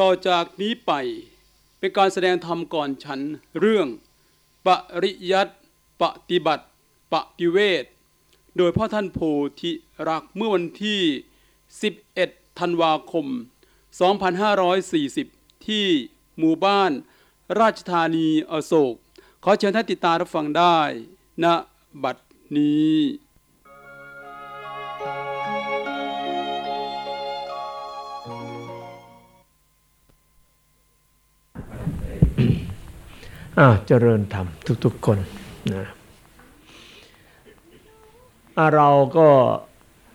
ต่อจากนี้ไปเป็นการแสดงธรรมก่อนฉันเรื่อง ปริยัติปฏิบัติ ปฏิเวทโดยพ่อท่านโพธิรักเมื่อวันที่ 11 ธันวาคม 2540 ที่หมู่บ้าน ราชธานีอโศก ขอเชิญท่านติดตามรับฟังได้ณบัดนี้ เจริญธรรมทุกๆคนนะเราก็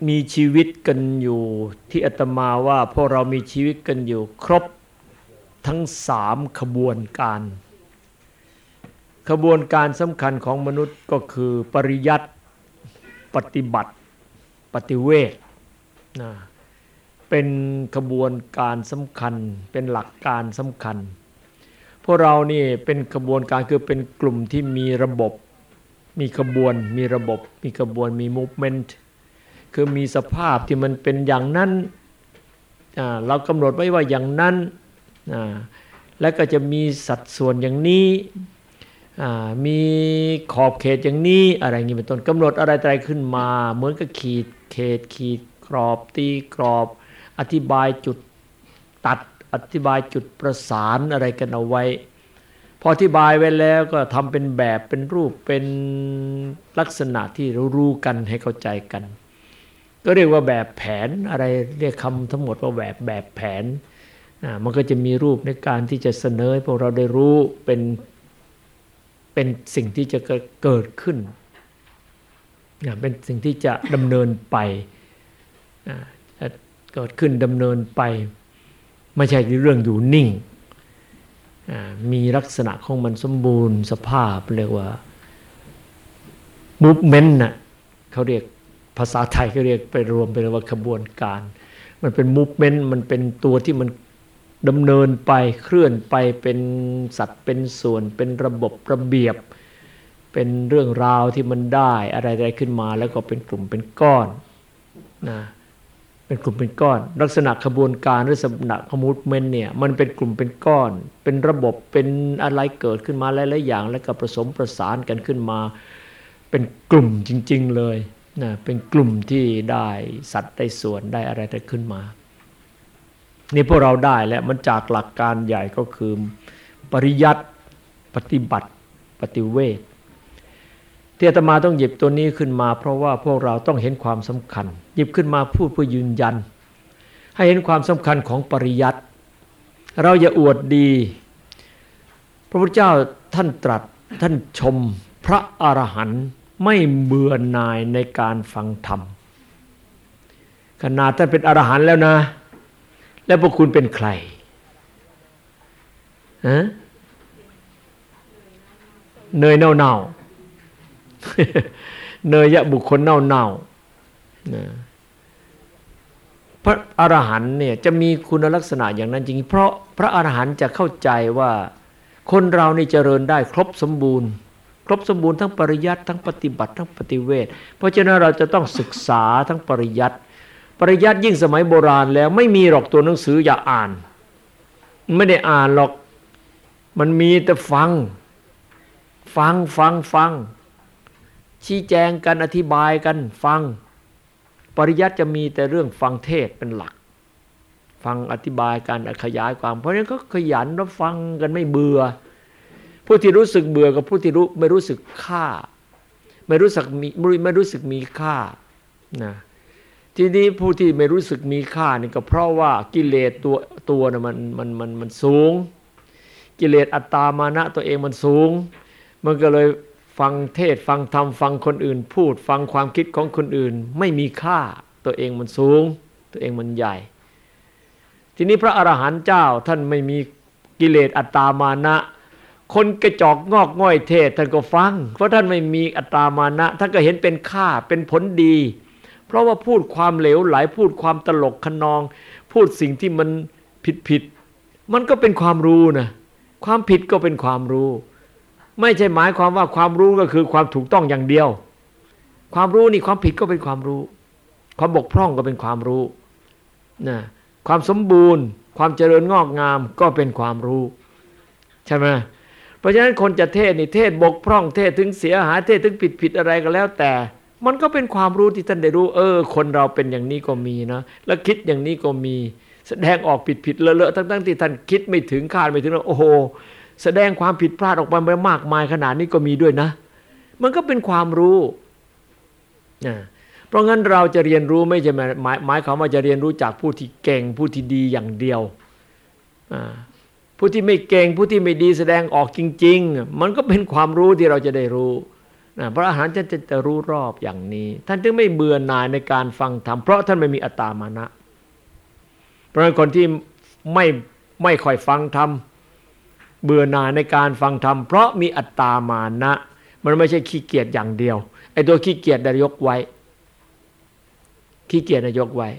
มีชีวิตกันอยู่ที่อาตมาว่าพวกเรามีชีวิตกันอยู่ครบทั้งสามขบวนการ ขบวนการสำคัญของมนุษย์ก็คือปริยัติปฏิบัติปฏิเวทนะเป็นขบวนการสำคัญเป็นหลักการสำคัญ พวกเรานี่เป็นกระบวนการคือเป็นกลุ่มที่มีระบบ มีขบวน มีระบบ มีขบวนมี movement คือมีสภาพที่มันเป็นอย่างนั้นเรากำหนดไว้ว่าอย่างนั้นแล้วก็จะมีสัดส่วนอย่างนี้มีขอบเขตอย่างนี้อะไรอย่างนี้เป็นต้นกำหนดอะไรอะไรขึ้นมา เหมือนกับขีดเขตขีดกรอบตีกรอบ อธิบายจุดตัด อธิบายจุดประสานอะไรกันเอาไว้ พออธิบายไว้แล้วก็ทำเป็นแบบเป็นรูปเป็นลักษณะที่รู้กันให้เข้าใจกัน ก็เรียกว่าแบบแผนอะไรเรียกคำทั้งหมดว่าแบบแบบแผนอ่ามันก็จะมีรูปในการที่จะเสนอให้พวกเราได้รู้เป็นเป็นสิ่งที่จะเกิดขึ้นอ่าเป็นสิ่งที่จะดำเนินไปอ่าเกิดขึ้นดำเนินไป ไม่ใช่เรื่องอยู่นิ่ง มีลักษณะของมันสมบูรณ์สภาพเรียกว่า movement น่ะเขาเรียกภาษาไทยเขาเรียกไปรวมเป็นว่าขบวนการ มันเป็น movement มันเป็นตัวที่มันดำเนินไปเคลื่อนไปเป็นสัตว์เป็นส่วน เป็นระบบระเบียบ เป็นเรื่องราวที่มันได้อะไรๆขึ้นมาแล้วก็เป็นกลุ่มเป็นก้อนนะ เป็นกลุ่มเป็นก้อน ลักษณะขบวนการหรือลักษณะขมูดเมนเนี่ยมันเป็นกลุ่มเป็นก้อน เป็นระบบเป็นอะไรเกิดขึ้นมาหลายๆอย่าง แล้วก็ผสมประสานกันขึ้นมา เป็นกลุ่มจริง ๆ เลยนะเป็นกลุ่มที่ได้สัตว์ได้ส่วนได้อะไรได้ขึ้นมา นี่พวกเราได้แล้วมันจากหลักการใหญ่ก็คือปริยัติปฏิบัติปฏิเวทที่อาตมาต้องหยิบตัวนี้ขึ้นมา เพราะว่าพวกเราต้องเห็นความสำคัญ หยิบขึ้นมาพูดเพื่อยืนยัน ให้เห็นความสำคัญของปริยัติ เราอย่าอวดดี พระพุทธเจ้าท่านตรัสท่านชมพระอรหันต์ไม่เบื่อหน่ายในการฟังธรรม ขนาดท่านเป็นอรหันต์แล้วนะ แล้วพวกคุณเป็นใครฮะเนยเน่าเน่าเนยยะบุคคลเน่าเน่า พระอรหันต์เนี่ยจะมีคุณลักษณะอย่างนั้นจริง เพราะพระอรหันต์จะเข้าใจว่าคนเรานี่เจริญได้ครบสมบูรณ์ ครบสมบูรณ์ทั้งปริยัติทั้งปฏิบัติทั้งปฏิเวทเพราะฉะนั้นเราจะต้องศึกษาทั้งปริยัติปริยัติยิ่งสมัยโบราณแล้วไม่มีหรอกตัวหนังสืออย่าอ่าน ไม่ได้อ่านหรอกมันมีแต่ฟัง ฟังฟังฟัง ชี้แจงกันอธิบายกันฟัง ปริยัติจะมีแต่เรื่องฟังเทศเป็นหลัก ฟังอธิบายการขยายความ เพราะฉะนั้นก็ขยันรับฟังกันไม่เบื่อ ผู้ที่รู้สึกเบื่อกับผู้ที่รู้ไม่รู้สึกค่า ไม่รู้สึกมีไม่รู้สึกมีค่านะทีนี้ผู้ที่ไม่รู้สึกมีค่านี่ก็เพราะว่ากิเลสตัวตัวนะมันมันมันมันสูง กิเลสอัตตามานะตัวเองมันสูง มันก็เลย ฟังเทศฟังธรรมฟังคนอื่นพูด ฟังความคิดของคนอื่น ไม่มีค่าตัวเองมันสูง ตัวเองมันใหญ่ ทีนี้พระอรหันต์เจ้าท่านไม่มีกิเลสอัตตามานะ คนกระจอกงอกง่อยเทศท่านก็ฟัง เพราะท่านไม่มีอัตตามานะท่านก็เห็นเป็นค่าเป็นผลดี เพราะว่าพูดความเหลวไหลพูดความตลกขนอง พูดสิ่งที่มันผิดผิดมันก็เป็นความรู้นะความผิดก็เป็นความรู้ ไม่ใช่หมายความว่าความรู้ก็คือความถูกต้องอย่างเดียว ความรู้นี่ความผิดก็เป็นความรู้ ความบกพร่องก็เป็นความรู้นะความสมบูรณ์ ความเจริญงอกงามก็เป็นความรู้ ใช่ไหมเพราะฉะนั้นคนจะเทศนี่เทศบกพร่องเทศถึงเสียหายเทศถึงผิดผิดอะไรก็แล้ว แต่ มันก็เป็นความรู้ที่ท่านได้รู้ เออ คนเราเป็นอย่างนี้ก็มีนะแล้วคิดอย่างนี้ก็มี แสดงออกผิดผิดเลอะๆทั้งๆที่ท่านคิดไม่ถึงคาดไม่ถึงว่าโอ้โห แสดงความผิดพลาดออกมามากมายขนาดนี้ก็มีด้วยนะ มันก็เป็นความรู้นะเพราะงั้นเราจะเรียนรู้ไม่ใช่หมายหมายความว่าจะเรียนรู้จากผู้ที่เก่งผู้ที่ดีอย่างเดียวผู้ที่ไม่เก่งผู้ที่ไม่ดีแสดงออกจริง ๆ มันก็เป็นความรู้ที่เราจะได้รู้นะพระอาหารจะจะจะรู้รอบอย่างนี้ ท่านจึงไม่เบื่อหน่ายในการฟังธรรมเพราะท่านไม่มีอัตตามานะเพราะงั้นคนที่ไม่ไม่ค่อยฟังธรรม เบื่อหน่ายในการฟังธรรมเพราะมีอัตตามานะ มันไม่ใช่ขี้เกียจอย่างเดียวไอ้ตัวขี้เกียจได้ยกไว้ ขี้เกียจนายกไว้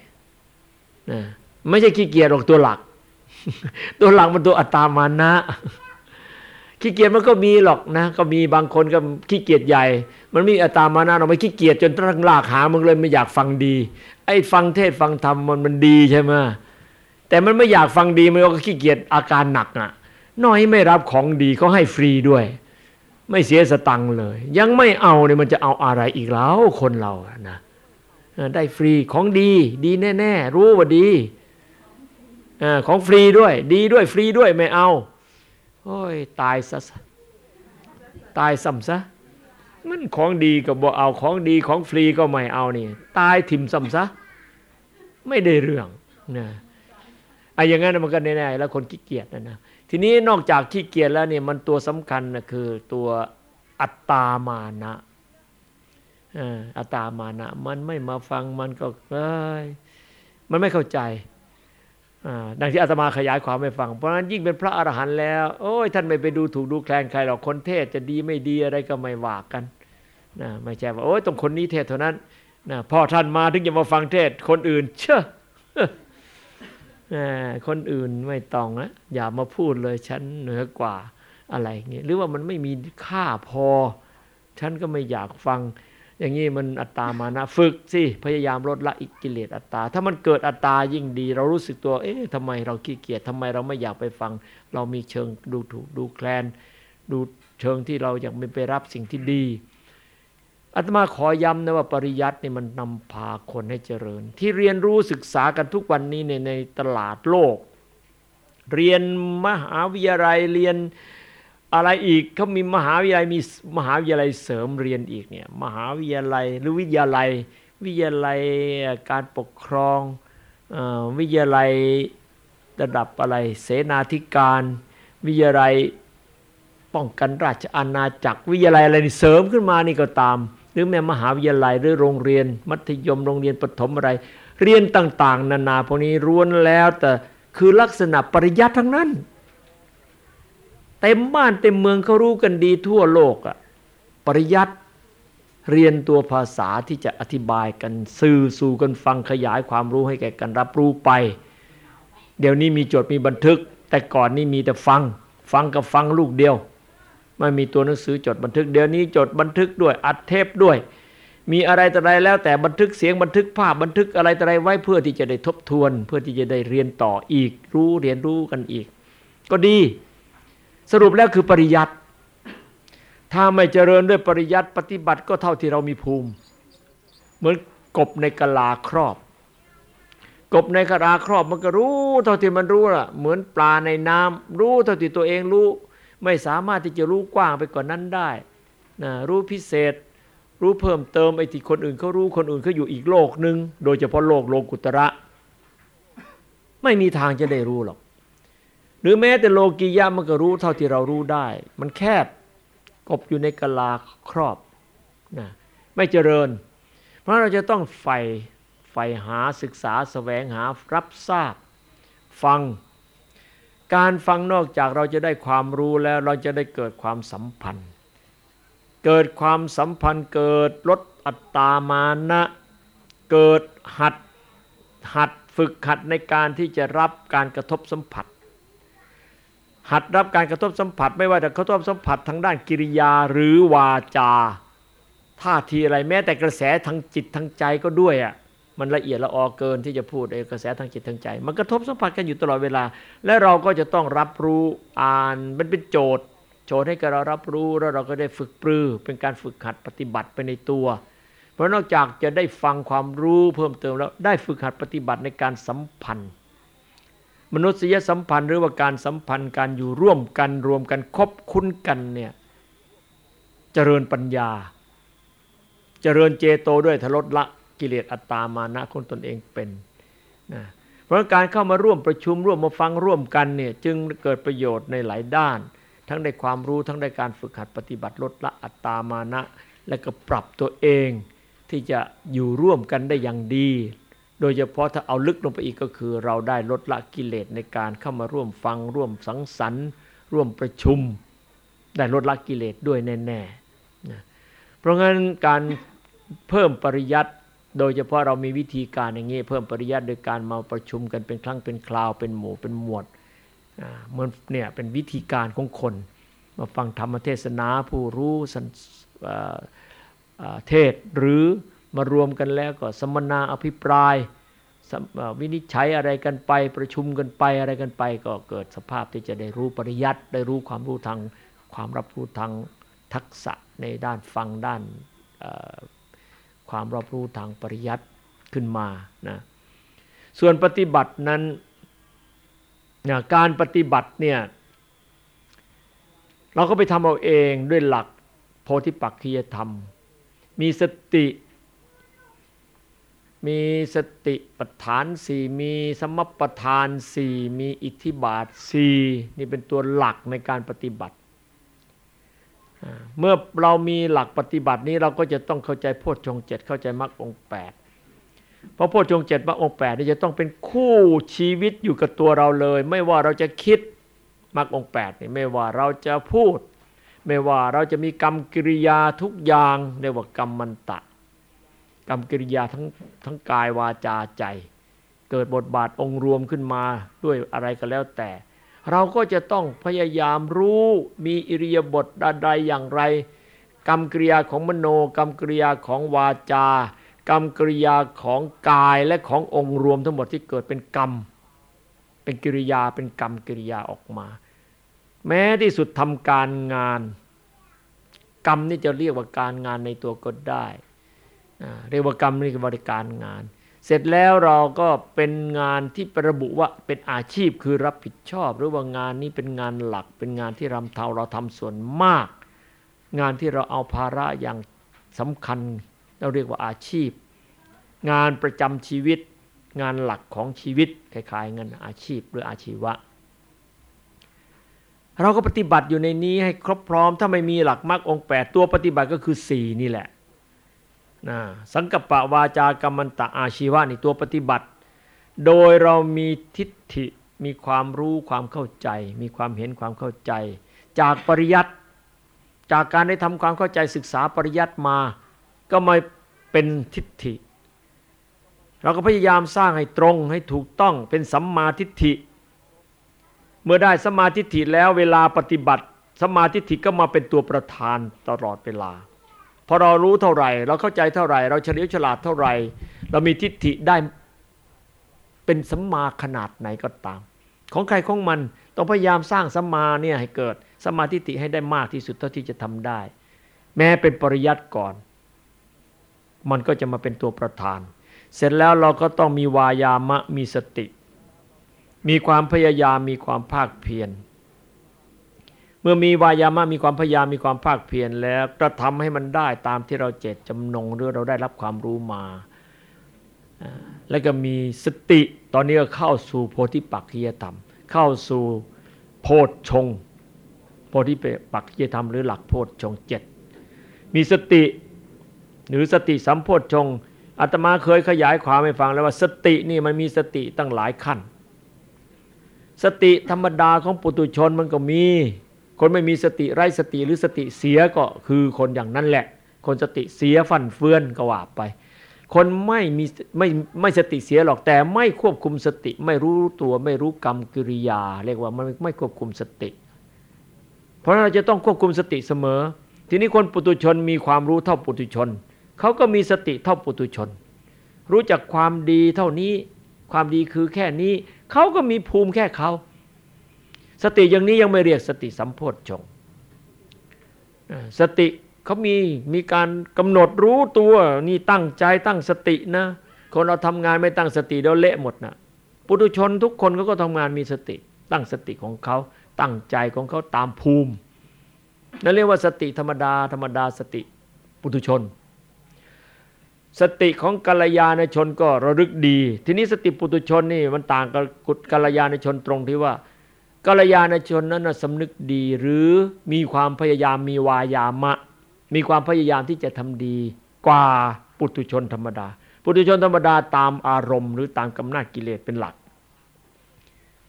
นะไม่ใช่ขี้เกียจหรอกตัวหลัก ตัวหลักมันตัวอัตตามานะ ขี้เกียจมันก็มีหรอกนะ ก็มีบางคนก็ขี้เกียจใหญ่ มันมีอัตตามานะเราไม่ขี้เกียจจนตั้งลากหามึงเลยไม่อยากฟังดี ไอ้ฟังเทศฟังธรรมมันมันดีใช่ไหมแต่มันไม่อยากฟังดีมันก็ขี้เกียจอาการหนักอะ น้อยไม่รับของดีเขาให้ฟรีด้วย ไม่เสียสตังค์เลย ยังไม่เอาเนี่ยมันจะเอาอะไรอีกแล้วคนเรานะได้ฟรีของดี ดีแน่ๆรู้ว่าดีอของฟรีด้วย ดีด้วยฟรีด้วยไม่เอาโอ้ยตายซะตายซ้ำซะมันของดีก็บ่เอาของดีของฟรีก็ไม่เอานี่ตายถิ่มซ้ำซะไม่ได้เรื่องนะไอ้อย่างนั้นมันก็แน่ๆแล้วคนขี้เกียจนะนะ ทีนี้นอกจากขี้เกียจแล้วเนี่ยมันตัวสำคัญนะคือตัวอัตตามานะอัตตามานะ มันไม่มาฟังมันก็เอ้ยมันไม่เข้าใจดังที่อาตมาขยายความให้ฟัง เพราะนั้นยิ่งเป็นพระอรหันต์แล้ว โอ้ยท่านไม่ไปดูถูกดูแคลนใครหรอกคนเทศจะดีไม่ดีอะไรก็ไม่ว่ากันนะไม่ใช่ว่าโอ้ยต้องคนนี้เทศเท่านั้นนะพอท่านมาถึงจะมาฟังเทศคนอื่น เชื่อ คนอื่นไม่ต้องนะอย่ามาพูดเลยฉันเหนือกว่าอะไรเงี้ยหรือว่ามันไม่มีค่าพอ ฉันก็ไม่อยากฟัง อย่างนี้มันอัตตามานะฝึกสิพยายามลดละอิกิเลสอัตตา ถ้ามันเกิดอัตตายิ่งดี เรารู้สึกตัว เอ๊ะทำไมเราขี้เกียจทำไมเราไม่อยากไปฟัง เรามีเชิงดูถูกดูแคลน ดูเชิงที่เราอยากไม่ไปรับสิ่งที่ดี อาตมาขอย้ำนะว่าปริยัตินี่มันนำพาคนให้เจริญ ที่เรียนรู้ศึกษากันทุกวันนี้ในในตลาดโลก เรียนมหาวิทยาลัยเรียนอะไรอีกเขามีมหาวิทยาลัยมีมหาวิทยาลัยเสริมเรียนอีกเนี่ยมหาวิทยาลัยหรือวิทยาลัย วิทยาลัยการปกครองวิทยาลัยระดับอะไรเสนาธิการ วิทยาลัยป้องกันราชอาณาจักรวิทยาลัยอะไรเสริมขึ้นมานี่ก็ตาม หรือแม้มหาวิทยาลัยหรือโรงเรียน มัธยมโรงเรียนประถมอะไร เรียนต่างๆ นานาพวกนี้ร้วนแล้วแต่คือลักษณะปริยัติทั้งนั้น เต็มบ้านเต็มเมืองเขารู้กันดีทั่วโลกอะปริยัติเรียนตัวภาษาที่จะอธิบายกันสื่อสู่กันฟังขยายความรู้ให้แก่กันรับรู้ไป เดี๋ยวนี้มีจดมีบันทึก แต่ก่อนนี่มีแต่ฟัง ฟังกับฟังลูกเดียว ไม่มีตัวหนังสือจดบันทึก เดี๋ยวนี้จดบันทึกด้วย อัดเทปด้วย มีอะไรแต่ไรแล้วแต่บันทึกเสียงบันทึกภาพบันทึกอะไรแต่ไรไว้เพื่อที่จะได้ทบทวน เพื่อที่จะได้เรียนต่ออีก รู้เรียนรู้กันอีก ก็ดี สรุปแล้วคือปริยัติถ้าไม่เจริญด้วยปริยัติปฏิบัติก็เท่าที่เรามีภูมิ เหมือนกบในกะลาครอบ กบในกะลาครอบมันก็รู้ เท่าที่มันรู้ล่ะ เหมือนปลาในน้ำรู้เท่าที่ตัวเองรู้ ไม่สามารถที่จะรู้กว้างไปกว่านนั้นได้นะรู้พิเศษ รู้เพิ่มเติมไอ้ที่คนอื่นเขารู้คนอื่นเขาอยู่อีกโลกหนึ่งโดยเฉพาะโลกโลกุตระ ไม่มีทางจะได้รู้หรอก หรือแม้แต่โลกียะมันก็รู้เท่าที่เรารู้ได้ มันแคบกบอยู่ในกลาครอบนะไม่เจริญ เพราะเราจะต้องใฝ่ใฝ่หาศึกษาสแสวงหารับทราบ ฟัง การฟังนอกจากเราจะได้ความรู้แล้วเราจะได้เกิดความสัมพันธ์ เกิดความสัมพันธ์เกิดลดอัตตามานะ เกิดหัดหัดฝึกหัดในการที่จะรับการกระทบสัมผัส หัดรับการกระทบสัมผัส ไม่ว่าจะกระทบสัมผัสทางด้านกิริยาหรือวาจาท่าทีอะไรแม้แต่กระแสทางจิตทางใจก็ด้วยอะ มันละเอียดละออเกินที่จะพูดเอกระแสทางจิตทางใจ มันกระทบสัมผัสกันอยู่ตลอดเวลา และเราก็จะต้องรับรู้อ่านมันเป็นโจทย์ โจทย์ให้กับเรารับรู้แล้วเราก็ได้ฝึกปรือ เป็นการฝึกหัดปฏิบัติไปในตัว เพราะนอกจากจะได้ฟังความรู้เพิ่มเติมแล้วได้ฝึกหัดปฏิบัติในการสัมพันธ์ มนุษยสัมพันธ์หรือว่าการสัมพันธ์การอยู่ร่วมกันรวมกันคบคุ้นกันเนี่ยเจริญปัญญา เจริญเจโตด้วยทลดละ กิเลสอัตตามานะของตนเองเป็นนะเพราะการเข้ามาร่วมประชุมร่วมมาฟังร่วมกันเนี่ยจึงเกิดประโยชน์ในหลายด้าน ทั้งได้ความรู้ทั้งได้การฝึกหัดปฏิบัติลดละอัตตามานะ และก็ปรับตัวเองที่จะอยู่ร่วมกันได้อย่างดี โดยเฉพาะถ้าเอาลึกลงไปอีกก็คือ เราได้ลดละกิเลสในการเข้ามาร่วมฟังร่วมสังสรรค์ ร่วมประชุม ได้ลดละกิเลสด้วยแน่ๆนะเพราะงั้นการเพิ่มปริยัติ โดยเฉพาะเรามีวิธีการอย่างนี้เพิ่มปริยัติโดยการมาประชุมกันเป็นครั้งเป็นคราวเป็นหมู่เป็นหมวดเหมือนเนี่ยเป็นวิธีการของคน มาฟังธรรมเทศนาผู้รู้เทศหรือมารวมกันแล้วก็สมนาอภิปรายวินิจฉัยอะไรกันไปประชุมกันไปอะไรกันไป ก็เกิดสภาพที่จะได้รู้ปริยัติได้รู้ความรู้ทางความรับรู้ทางทักษะในด้านฟังด้าน ความรอบรู้ทางปริยัติขึ้นมานะส่วนปฏิบัตินั้นนะการปฏิบัติเนี่ยเราก็ไปทำเอาเองด้วยหลักโพธิปักขียธรรม มีสติ มีสติปัฏฐานสี่มีสมปทานสี่มีอิทธิบาทสี่นี่เป็นตัวหลักในการปฏิบัติ เมื่อเรามีหลักปฏิบัตินี้เราก็จะต้องเข้าใจโพชฌงเจ็ดเข้าใจมรรคองแปดเพราะโพชฌงเจ็ดมรรคองแปดนี่จะต้องเป็นคู่ชีวิตอยู่กับตัวเราเลย ไม่ว่าเราจะคิดมรรคองแปดนี่ไม่ว่าเราจะพูด ไม่ว่าเราจะมีกรรมกิริยาทุกอย่างเรียกว่ากรรมมันตะ กรรมกิริยาทั้งทั้งกายวาจาใจ เกิดบทบาทองค์รวมขึ้นมาด้วยอะไรก็แล้วแต่ เราก็จะต้องพยายามรู้มีอิริยาบถใดๆอย่างไร กรรมกริยาของมโนกรรมกริยาของวาจา กรรมกริยาของกายและขององค์รวมทั้งหมดที่เกิดเป็นกรรม เป็นกิริยาเป็นกรรมกิริยาออกมา แม้ที่สุดทำการงาน กรรมนี่จะเรียกว่าการงานในตัวก็ได้เรียกว่ากรรมนี่คือบริการงาน เสร็จแล้วเราก็เป็นงานที่ประบุว่าเป็นอาชีพคือรับผิดชอบ หรือว่างานนี้เป็นงานหลัก เป็นงานที่รำเทาเราทำส่วนมาก งานที่เราเอาภาระอย่างสำคัญ เราเรียกว่าอาชีพ งานประจำชีวิต งานหลักของชีวิตคล้ายๆงานอาชีพหรืออาชีวะ เราก็ปฏิบัติอยู่ในนี้ให้ครบพร้อมถ้าไม่มีหลักมรรคองแปดตัวปฏิบัติก็คือสี่นี่แหละ นะสังกปะวาจากรรมันตะอาชีวะนี่ตัวปฏิบัติ โดยเรามีทิฏฐิมีความรู้ความเข้าใจ มีความเห็นความเข้าใจ จากปริยัติจากการได้ทำความเข้าใจศึกษาปริยัติมา ก็มาเป็นทิฏฐิ เราก็พยายามสร้างให้ตรงให้ถูกต้องเป็นสัมมาทิฏฐิ เมื่อได้สัมมาทิฏฐิแล้วเวลาปฏิบัติสัมมาทิฏฐิก็มาเป็นตัวประธานตลอดเวลา พอเรารู้เท่าไหร่ เราเข้าใจเท่าไหร่ เราเฉลียวฉลาดเท่าไหร่ เรามีทิฏฐิได้เป็นสัมมาขนาดไหนก็ตาม ของใครของมันต้องพยายามสร้างสัมมาเนี่ยให้เกิดสัมมาธิฏฐิให้ได้มากที่สุดเท่าที่จะทำได้ แม้เป็นปริยัติก่อน มันก็จะมาเป็นตัวประธาน เสร็จแล้วเราก็ต้องมีวายามะมีสติ มีความพยายามมีความภาคเพียร มื่อมีวายามะมีความพยายามมีความภาคเพียรแล้วกระทำให้มันได้ตามที่เราเจตจำนงหรือเราได้รับความรู้มา แล้วก็มีสติตอนนี้ก็เข้าสู่โพธิปักขียธรรม เข้าสู่โพชฌงโพธิปักขียธรรมหรือหลักโพชฌงเจ็ดมีสติหรือสติสัมโพชฌงอาตมาเคยขยายความให้ฟังแล้วว่าสตินี่มันมีสติตั้งหลายขั้น สติธรรมดาของปุตุชนมันก็มี คนไม่มีสติไร้สติหรือสติเสียก็คือคนอย่างนั้นแหละ คนสติเสียฟันเฟือนก็ว่าไป คนไม่มีไม่ไม่สติเสียหรอกแต่ไม่ควบคุมสติ ไม่รู้ตัวไม่รู้กรรมกิริยา เรียกว่ามันไม่ควบคุมสติ เพราะเราจะต้องควบคุมสติเสมอ ทีนี้คนปุตุชนมีความรู้เท่าปุตุชนเขาก็มีสติเท่าปุตุชน รู้จักความดีเท่านี้ ความดีคือแค่นี้เขาก็มีภูมิแค่เขา สติอย่างนี้ยังไม่เรียกสติสัมโพธชงสติเขามีมีการกำหนดรู้ตัวนี่ตั้งใจตั้งสตินะ คนเราทำงานไม่ตั้งสติเดี๋ยวเละหมดนะปุถุชนทุกคนเขาก็ทำงานมีสติ ตั้งสติของเขาตั้งใจของเขาตามภูมินั่นเรียกว่าสติธรรมดา ธรรมดาสติปุถุชน สติของกัลยาณชนก็ระลึกดี ทีนี้สติปุถุชนนี่มันต่างกับกัลยาณชนตรงที่ว่า กัลยาณชนนั้นสำนึกดีหรือมีความพยายามมีวายามะ มีความพยายามที่จะทำดีกว่าปุถุชนธรรมดา ปุถุชนธรรมดาตามอารมณ์ หรือตามกำนาจกิเลสเป็นหลัก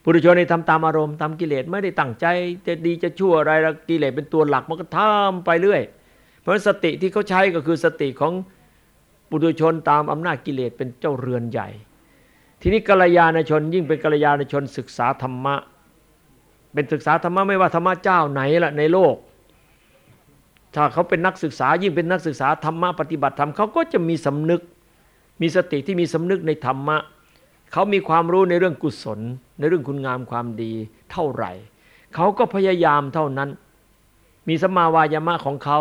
ปุถุชนในทำตามอารมณ์ตามกิเลสไม่ได้ตั้งใจจะดีจะชั่วอะไรกิเลสเป็นตัวหลักมันก็ทำไปเรื่อย เพราะสติที่เขาใช้ก็คือสติของปุถุชนตามอำนาจกิเลสเป็นเจ้าเรือนใหญ่ ทีนี้กัลยาณชนยิ่งเป็นกัลยาณชนศึกษาธรรมะ เป็นศึกษาธรรมะไม่ว่าธรรมะเจ้าไหนละในโลก ถ้าเขาเป็นนักศึกษายิ่งเป็นนักศึกษาธรรมะปฏิบัติธรรมเขาก็จะมีสำนึก มีสติที่มีสำนึกในธรรมะเขามีความรู้ในเรื่องกุศล ในเรื่องคุณงามความดีเท่าไหร่เขาก็พยายามเท่านั้น มีสมาวายามะของเขา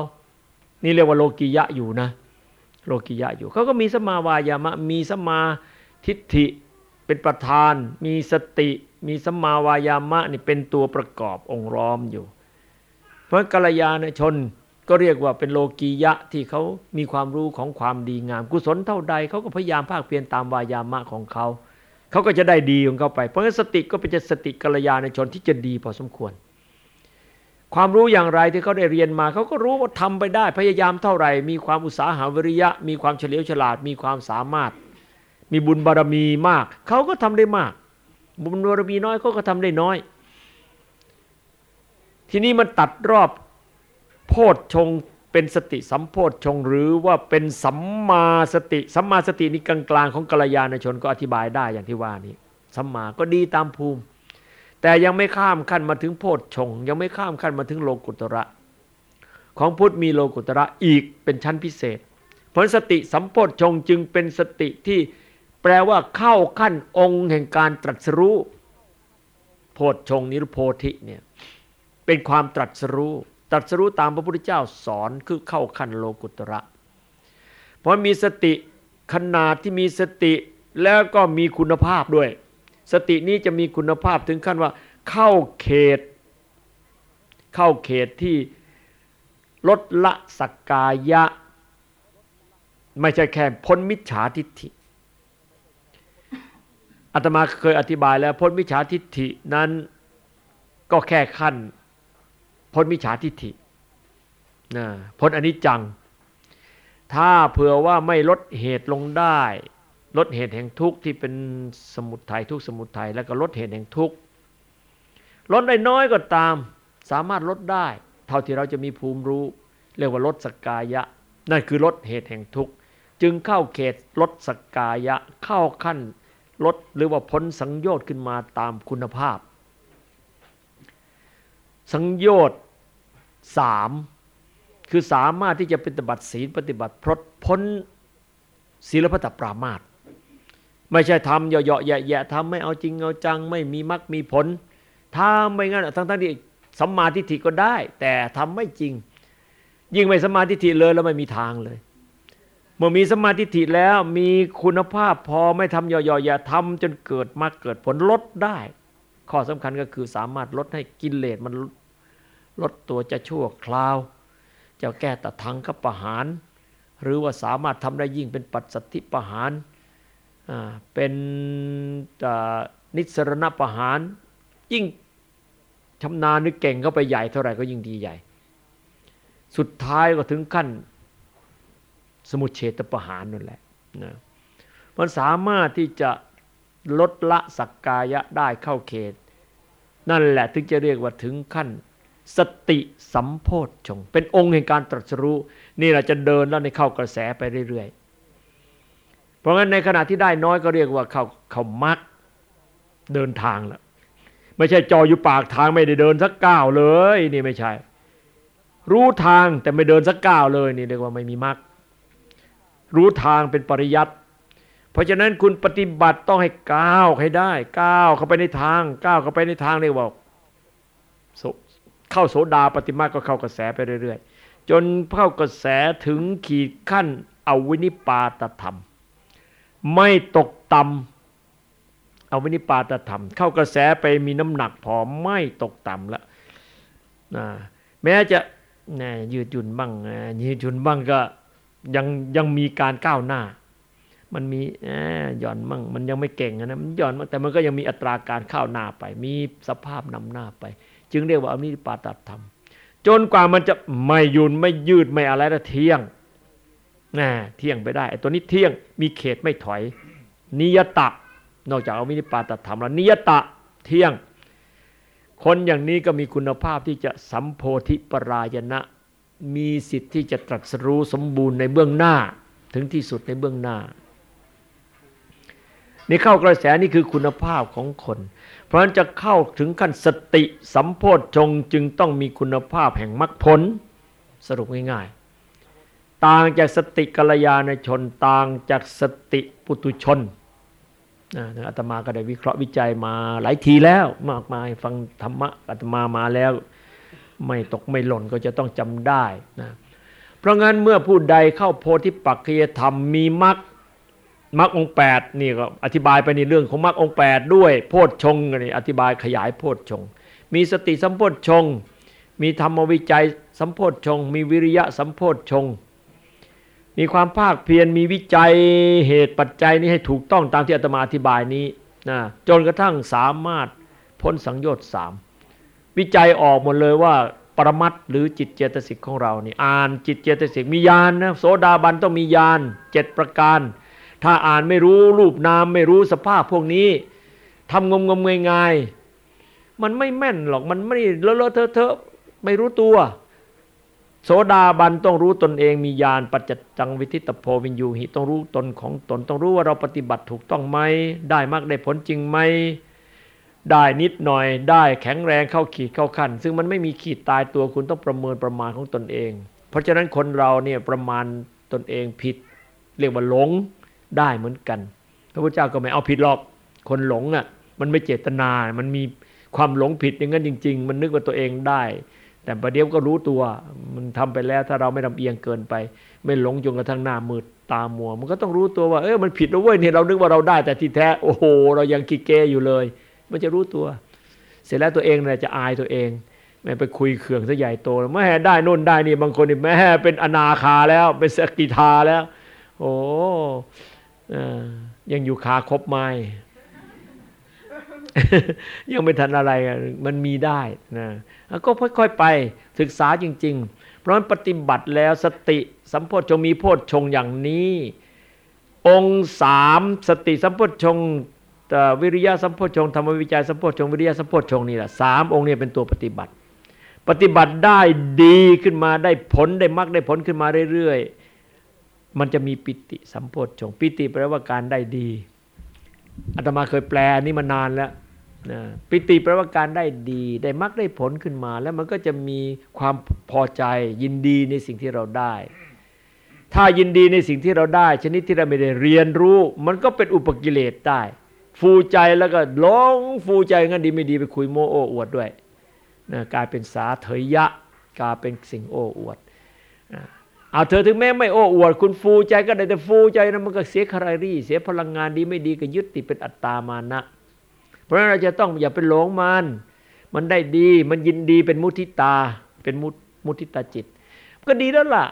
นี่เรียกว่าโลกิยะอยู่นะ โลกิยะอยู่เขาก็มีสมาวายามะ มีสมาทิฏฐิเป็นประธาน มีสติ มีสัมมาวายามะนี่เป็นตัวประกอบองค์ล้อมอยู่ เพราะกัลยาณชนก็เรียกว่าเป็นโลกียะที่เขามีความรู้ของความดีงาม กุศลเท่าใดเขาก็พยายามภาคเพียรตามวายามะของเขาเขาก็จะได้ดีของเขาไป เพราะฉะนั้นสติก็เป็นสติกัลยาณชนที่จะดีพอสมควร ความรู้อย่างไรที่เขาได้เรียนมาเขาก็รู้ว่าทำไปได้ พยายามเท่าไหร่ มีความอุตสาหะวิริยะ มีความเฉลียวฉลาด มีความสามารถ มีบุญบารมีมาก เขาก็ทำได้มาก บุญบารมีน้อยเขาก็ทำได้น้อย ทีนี้มันตัดรอบโพชชงเป็นสติสัมโพชชงหรือว่าเป็นสัมมาสติสัมมาสตินี่กลางๆของกัลยาณชนก็อธิบายได้อย่างที่ว่านี้สัมมาก็ดีตามภูมิ แต่ยังไม่ข้ามขั้นมาถึงโพชชงยังไม่ข้ามขั้นมาถึงโลกุตระ ของพุทธมีโลกุตระอีกเป็นชั้นพิเศษเพราะสติสัมโพชชงจึงเป็นสติที่ แปลว่าเข้าขั้นองค์แห่งการตรัสรู้โพชฌงนิรโพธิเนี่ยเป็นความตรัสรู้ตรัสรู้ตามพระพุทธเจ้าสอนคือเข้าขั้นโลกุตระเพราะมีสติขนาดที่มีสติแล้วก็มีคุณภาพด้วย สตินี้จะมีคุณภาพถึงขั้นว่า เข้าเขต เข้าเขตที่ลดละสักกายะ ไม่ใช่แค่พ้นมิจฉาทิฏฐิ อาตมาเคยอธิบายแล้วพ้นมิจฉาทิฏฐินั้นก็แค่ขั้น พ้นมิจฉาทิฏฐินะพ้นอนิจจัง ถ้าเผื่อว่าไม่ลดเหตุลงได้ ลดเหตุแห่งทุกข์ที่เป็นสมุทัยทุกสมุทัยแล้วก็ลดเหตุแห่งทุกข์ลดได้น้อยก็ตาม สามารถลดได้ เท่าที่เราจะมีภูมิรู้ เรียกว่าลดสกกายะ นั่นคือลดเหตุแห่งทุกข์จึงเข้าเขตลดสกกายะเข้าขั้น ลดหรือว่าพ้นสังโยชน์ขึ้นมาตามคุณภาพ สังโยชน์สามคือสามารถที่จะปฏิบัติศีลปฏิบัติพรตพ้นศีลพัตปรามาตไม่ใช่ทำเหยาะแย่ๆทำไม่เอาจริงเอาจัง ไม่มีมรรคมีผลถ้าไม่งั้นทั้งทั้งที่สัมมาทิฏฐิก็ได้ แต่ทำไม่จริง ยิ่งไม่สัมมาทิฏฐิเลยแล้วไม่มีทางเลย เมื่อมีสมาธิฐิแล้วมีคุณภาพพอไม่ทำย่อๆอย่าทำจนเกิดมาเกิดผลลดได้ ข้อสำคัญก็คือสามารถลดให้กินเลสมันลดตัวจะชั่วคราว จะแก้ตะทังกับประหาร หรือว่าสามารถทำได้ยิ่งเป็นปัจสัติประหารเป็นนิสรณประหาร ยิ่งชำนาญหรือเก่งเข้าไปใหญ่เท่าไหร่ก็ยิ่งดีใหญ่ สุดท้ายก็ถึงขั้น สมุเฉตประหารนั่นแหละนะมันสามารถที่จะลดละสักกายะได้เข้าเขต นั่นแหละถึงจะเรียกว่าถึงขั้น สติสัมโพธชง เป็นองค์แห่งการตรัสรู้ นี่เราจะเดินแล้วในเข้ากระแสไปเรื่อยๆ เพราะงั้นในขณะที่ได้น้อยก็เรียกว่าเขาเขามักเดินทางแล้วไม่ใช่จออยู่ปากทางไม่ได้เดินสักก้าวเลย นี่ไม่ใช่ รู้ทางแต่ไม่เดินสักก้าวเลย นี่เรียกว่าไม่มีมร รู้ทางเป็นปริยัติเพราะฉะนั้นคุณปฏิบัติต้องให้ก้าวให้ได้ก้าวเข้าไปในทางก้าวเข้าไปในทางเรียกว่าเข้าโสดาปฏิมาก็เข้ากระแสไปเรื่อยๆ จนเข้ากระแสถึงขีดขั้นอวินิปาตธรรม ไม่ตกต่ำอวินิปาตธรรม เข้ากระแสไปมีน้ำหนักพอไม่ตกต่ำแล้วนะแม้จะนะยืดหยุ่นบ้างยืดหยุ่นบ้างก็ ยังยังมีการก้าวหน้า มันมีหย่อนบ้างมันยังไม่เก่งนะมันหย่อนมั่งแต่มันก็ยังมีอัตราการข้าวหน้าไป มีสภาพนำหน้าไป จึงเรียกว่าอนิปาตธรรม จนกว่ามันจะไม่ยุนไม่ยืดไม่อะไรแล้วเที่ยงนะเที่ยงไปได้ตัวนี้เที่ยงมีเขตไม่ถอย นิยตะ นอกจากอวินิปาตธรรมแล้วนิยตะเที่ยง คนอย่างนี้ก็มีคุณภาพที่จะสัมโพธิปรายณะ มีสิทธิ์ที่จะตรัสรู้สมบูรณ์ในเบื้องหน้าถึงที่สุดในเบื้องหน้านี่เข้ากระแสนี่คือคุณภาพของคน เพราะฉะนั้นจะเข้าถึงขั้นสติสัมโพธชงจึงต้องมีคุณภาพแห่งมรรคผลสรุปง่ายๆ ต่างจากสติกัลยาณชน ต่างจากสติปุตุชนนะอาตมาก็ได้วิเคราะห์วิจัยมาหลายทีแล้ว มากมายฟังธรรมะอาตมามาแล้ว ไม่ตกไม่หล่นก็จะต้องจำได้นะเพราะงั้นเมื่อผู้ใดเข้าโพธิปักขียธรรมมีมรรคมรรคองแปดนี่ก็อธิบายไปในเรื่องของมรรคองแปดด้วยโพชฌงนี่อธิบายขยายโพชฌงมีสติสัมโพชฌงมีธรรมวิจัยสัมโพชฌงมีวิริยะสัมโพชฌงมีความภาคเพียรมีวิจัยเหตุปัจจัยนี้ให้ถูกต้องตามที่อาตมาอธิบายนี้นะจนกระทั่งสามารถพ้นสังโยชน์สาม วิจัยออกหมดเลยว่าปรมัตหรือจิตเจตสิกของเรานี่อ่านจิตเจตสิกมียานนะโสดาบันต้องมียานเจ็ดประการ ถ้าอ่านไม่รู้รูปนามไม่รู้สภาพพวกนี้ทำงมงมง่ายๆมันไม่แม่นหรอกมันไม่เลอะเลอะเทอะไม่รู้ตัว โสดาบันต้องรู้ตนเองมีญาณปัจจจังวิทิตโพวินยูหิต้องรู้ตนของตน ต้องรู้ว่าเราปฏิบัติถูกต้องไหมได้มากได้ผลจริงไหม ได้นิดหน่อยได้แข็งแรงเข้าขีดเข้าขั้น ซึ่งมันไม่มีขีดตายตัวคุณต้องประเมินประมาณของตนเอง เพราะฉะนั้นคนเราเนี่ยประมาณตนเองผิด เรียกว่าหลงได้เหมือนกันพระพุทธเจ้าก็ไม่เอาผิดหรอกคนหลงอะมันไม่เจตนา มันมีความหลงผิดอย่างนั้นจริง ๆ มันนึกว่าตัวเองได้ แต่ประเดี๋ยวก็รู้ตัวมันทำไปแล้วถ้าเราไม่ลำเอียงเกินไป ไม่หลงจนกระทั่งหน้ามืดตามัว มันก็ต้องรู้ตัวว่าเออมันผิดแล้วเว้ยเนี่ยเรานึกว่าเราได้แต่ที่แท้โอ้โห เรายังกิเกอยู่เลย มันจะรู้ตัว เสร็จแล้วตัวเองเนี่ยจะอายตัวเองไม่ไปคุยเขื่องซะใหญ่โตแม่ได้น่นได้นี่บางคนนี่แม่เป็นอนาคาแล้ว เป็นสกิทาแล้ว โอ้ยังอยู่ขาครบไม้ยังไม่ทันอะไรมันมีได้นะก็ค่อยๆไปศึกษาจริง ๆ เพราะปฏิบัติแล้วสติสัมโพชงมีโพชฌงอย่างนี้ องค์สามสติสัมโพชฌง วิริยะสัมโพชงธรรมวิจัยสัมโพชงวิริยะสัมโพชงนี่แหละสามองค์นี้เป็นตัวปฏิบัติ ปฏิบัติได้ดีขึ้นมาได้ผลได้มรรคได้ผลขึ้นมาเรื่อยๆ มันจะมีปิติสัมโพชงปิติแปลว่าการได้ดีอาตมาเคยแปลนี่มานานแล้วนะปิติแปลว่าการได้ดีได้มักได้ผลขึ้นมา แล้วมันก็จะมีความพอใจยินดีในสิ่งที่เราได้ ถ้ายินดีในสิ่งที่เราได้ ชนิดที่เราไม่ได้เรียนรู้ มันก็เป็นอุปกิเลสได้ ฟูใจแล้วก็หลงฟูใจงั้นดีไม่ดีไปคุยโมโอ้อวดด้วยนะกลายเป็นสาเถยยะกลายเป็นสิ่งโอ้อวดเอาเธอถึงแม้ไม่โอ้อวด คุณฟูใจก็ได้แต่ฟูใจนะมันก็เสียคารารีเสียพลังงานดีไม่ดีก็ยึดติดเป็นอัตตามานะ เพราะฉะนั้นเราจะต้องอย่าไปหลงมัน มันได้ดีมันยินดีเป็นมุทิตา เป็นมุมุทิตาจิต ก็ดีแล้วล่ะ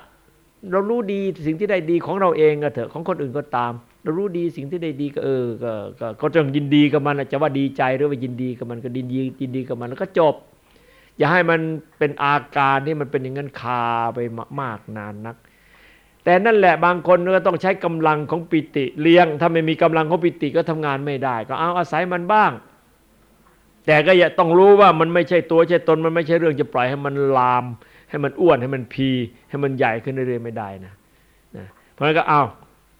เรารู้ดีสิ่งที่ได้ดีของเราเองก็เถอะของคนอื่นก็ตาม เรารู้ดีสิ่งที่ได้ดีก็เออก็ก็ก็ต้องยินดีกับมันจะว่าดีใจหรือว่ายินดีกับมันก็ดินดียินดีกับมันแล้วก็จบ อย่าให้มันเป็นอาการที่มันเป็นอย่างนั้นคาไปมากนานนัก แต่นั่นแหละบางคนก็ต้องใช้กำลังของปิติเลี้ยง ถ้าไม่มีกำลังของปิติก็ทำงานไม่ได้ ก็เอาอาศัยมันบ้าง แต่ก็อย่าต้องรู้ว่ามันไม่ใช่ตัวใช่ตนมันไม่ใช่เรื่องจะปล่อยให้มันลาม ให้มันอ้วนให้มันพี ให้มันใหญ่ขึ้นเรื่อยๆไม่ได้นะนะเพราะฉะนั้นก็เอา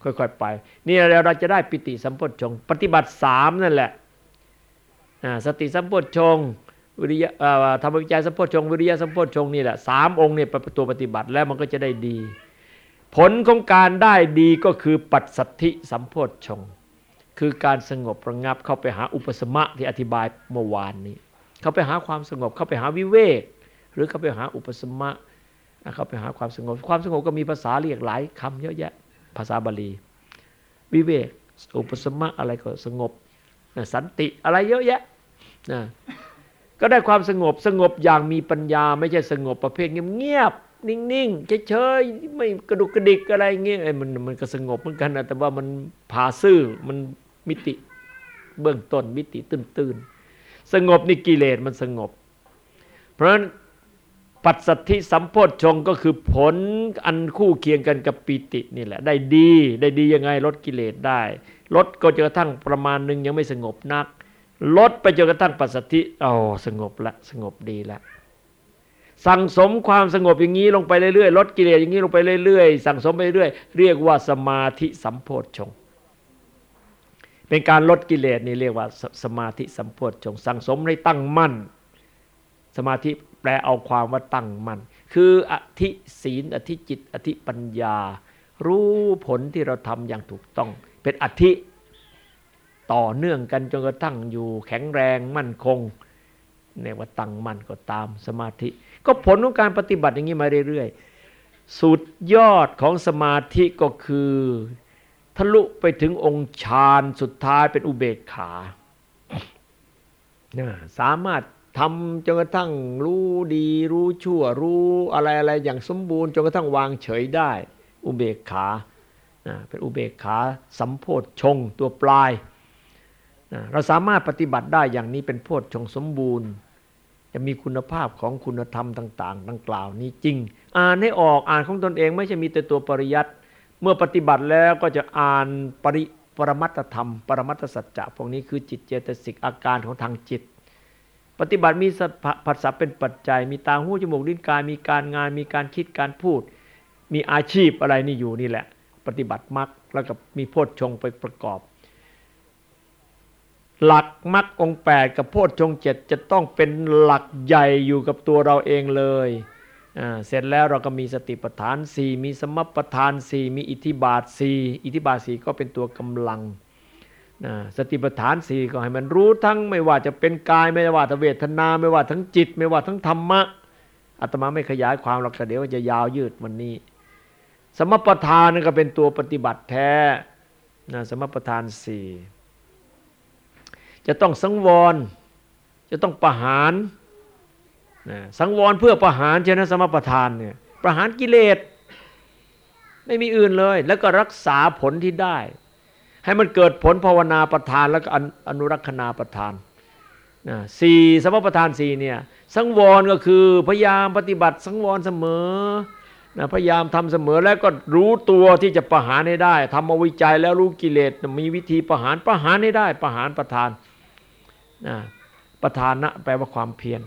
ค่อยๆไป นี่เราจะได้ปิติสัมปชงปฏิบัติสามนั่นแหละสติสัมปชงวิริยะธรรมวิจัยสัมปชงวิริยะสัมปชงนี่แหละสามองค์เนี่ยประตูปฏิบัติแล้วมันก็จะได้ดี ผลของการได้ดีก็คือปัจสัทธิสัมโพธชงคือการสงบระงับเข้าไปหาอุปสมะที่อธิบายเมื่อวานนี้ เข้าไปหาความสงบเข้าไปหาวิเวก หรือเข้าไปหาอุปสมะเข้าไปหาความสงบ ความสงบก็มีภาษาเรียกหลายคำเยอะแยะ ภาษาบาลี วิเวกอุปสมะอะไรก็สงบสันติอะไรเยอะแยะนะก็ได้ความสงบสงบอย่างมีปัญญา ไม่ใช่สงบประเภทเงียบๆนิ่งๆเฉยๆไม่กระดุกกระดิกอะไรเงี้ยมันมันก็สงบเหมือนกันนะแต่ว่ามันผาซื่อมันมิติเบื้องต้นมิติตื้นๆสงบนี่กิเลสมันสงบ เพราะฉะนั้น ปัจสัทธิสัมโพธชงก็คือผลอันคู่เคียงกันกับปีตินี่แหละ ได้ดีได้ดียังไงลดกิเลสได้ลดก็จนกระทั่งประมาณหนึ่งยังไม่สงบนักลดไปจนกระทั่งปัสสติอ๋อสงบละสงบดีละสั่งสมความสงบอย่างนี้ลงไปเรื่อยๆลดกิเลสอย่างนี้ลงไปเรื่อยๆสั่งสมไปเรื่อยเรียกว่าสมาธิสัมโพธชงเป็นการลดกิเลสนี่เรียกว่าสมาธิสัมโพธชงสั่งสมให้ตั้งมั่น สมาธิ ลเอาความว่าตั้งมั่นคืออธิศีลอธิจิต อธิปัญญา รู้ผลที่เราทำอย่างถูกต้อง เป็นอธิต่อเนื่องกันจนกระทั่งอยู่แข็งแรงมั่นคงเนี่ยว่าตั้งมั่นก็ตามสมาธิ ก็ผลของการปฏิบัติอย่างนี้มาเรื่อยๆ สุดยอดของสมาธิก็คือ ทะลุไปถึงองค์ฌานสุดท้ายเป็นอุเบกขา สามารถ ทำจนกระทั่งรู้ดีรู้ชั่วรู้อะไรอะไรอย่างสมบูรณ์จนกระทั่งวางเฉยได้ อุเบกขาเป็นอุเบกขาสัมโพธชงตัวปลาย เราสามารถปฏิบัติได้อย่างนี้เป็นโพธชงสมบูรณ์ จะมีคุณภาพของคุณธรรมต่าง ๆ ดังกล่าวนี้จริง อ่านให้ออกอ่านของตนเองไม่ใช่มีแต่ตัวปริยัติเมื่อปฏิบัติแล้วก็จะอ่านปริปรมัตธรรม ปรมัตสัจจะพวกนี้คือจิตเจตสิกอาการของทางจิต ปฏิบัติมีผัสสะเป็นปัจจัย มีตาหูจมูกลิ้นกายมีการงานมีการคิดการพูด มีอาชีพอะไรนี่อยู่นี่แหละ ปฏิบัติมรรคแล้วก็มีโพชฌงไปประกอบ หลักมรรคองแปดกับโพชฌงเจ็ดจะต้องเป็นหลักใหญ่อยู่กับตัวเราเองเลยเสร็จแล้วเราก็มีสติปัฏฐานสี่มีสมปัฏฐานสี่มีอิทธิบาทสี่อิทธิบาทสี่ก็เป็นตัวกำลัง สติปัฏฐานสี่ก็ให้มันรู้ทั้งไม่ว่าจะเป็นกายไม่ว่าจะเวทนา ไม่ว่าทั้งจิต ไม่ว่าทั้งธรรมะอาตมาไม่ขยายความหรอกแต่เดี๋ยวจะยาวยืดวันนี้ สมปทานนั่ก็เป็นตัวปฏิบัติแท้สมปทานสี่จะต้องสังวร จะต้องประหารนะสังวรเพื่อประหารเช่นสมปทานเนี่ยประหารกิเลส ไม่มีอื่นเลย แล้วก็รักษาผลที่ได้ ให้มันเกิดผลภาวนาประทานแล้วก็อนุรักษณาประทานนะสี่สมประทานสี่เนี่ยสังวรก็คือพยายามปฏิบัติสังวรเสมอนะพยายามทำเสมอแล้วก็รู้ตัวที่จะประหารให้ได้ทำมาวิจัยแล้วรู้กิเลสมีวิธีประหารประหารให้ได้ ประหารประทานนะประธานะแปลว่าความเพียร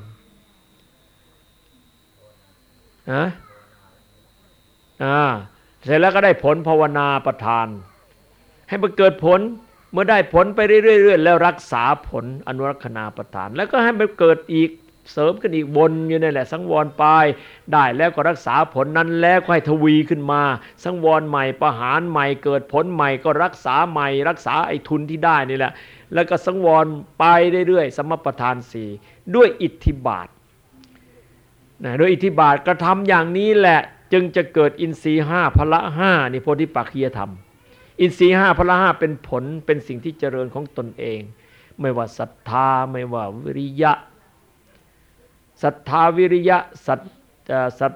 นะอ่าเสร็จแล้วก็ได้ผลภาวนาประทาน ให้มันเกิดผลเมื่อได้ผลไปเรื่อยๆแล้วรักษาผลอนุรักษณาประทาน แล้วก็ให้มันเกิดอีกเสริมกันอีกบนอยู่นี่แหละ สังวรไปได้แล้วก็รักษาผลนั้นแล้วก็ให้ทวีขึ้นมา สังวรใหม่ประหารใหม่เกิดผลใหม่ก็รักษาใหม่ รักษาไอ้ทุนที่ได้นี่แหละ แล้วก็สังวรไปเรื่อยๆสมประทานสี่ด้วยอิทธิบาทนะด้วยอิทธิบาทกระทำอย่างนี้แหละ จึงจะเกิดอินทรีห้าพละห้านี่โพธิปักขียธรรม อินทรีห้าพละห้าเป็นผลเป็นสิ่งที่เจริญของตนเอง ไม่ว่าศรัทธาไม่ว่าวิริยะศรัทธาวิริยะสัตสัต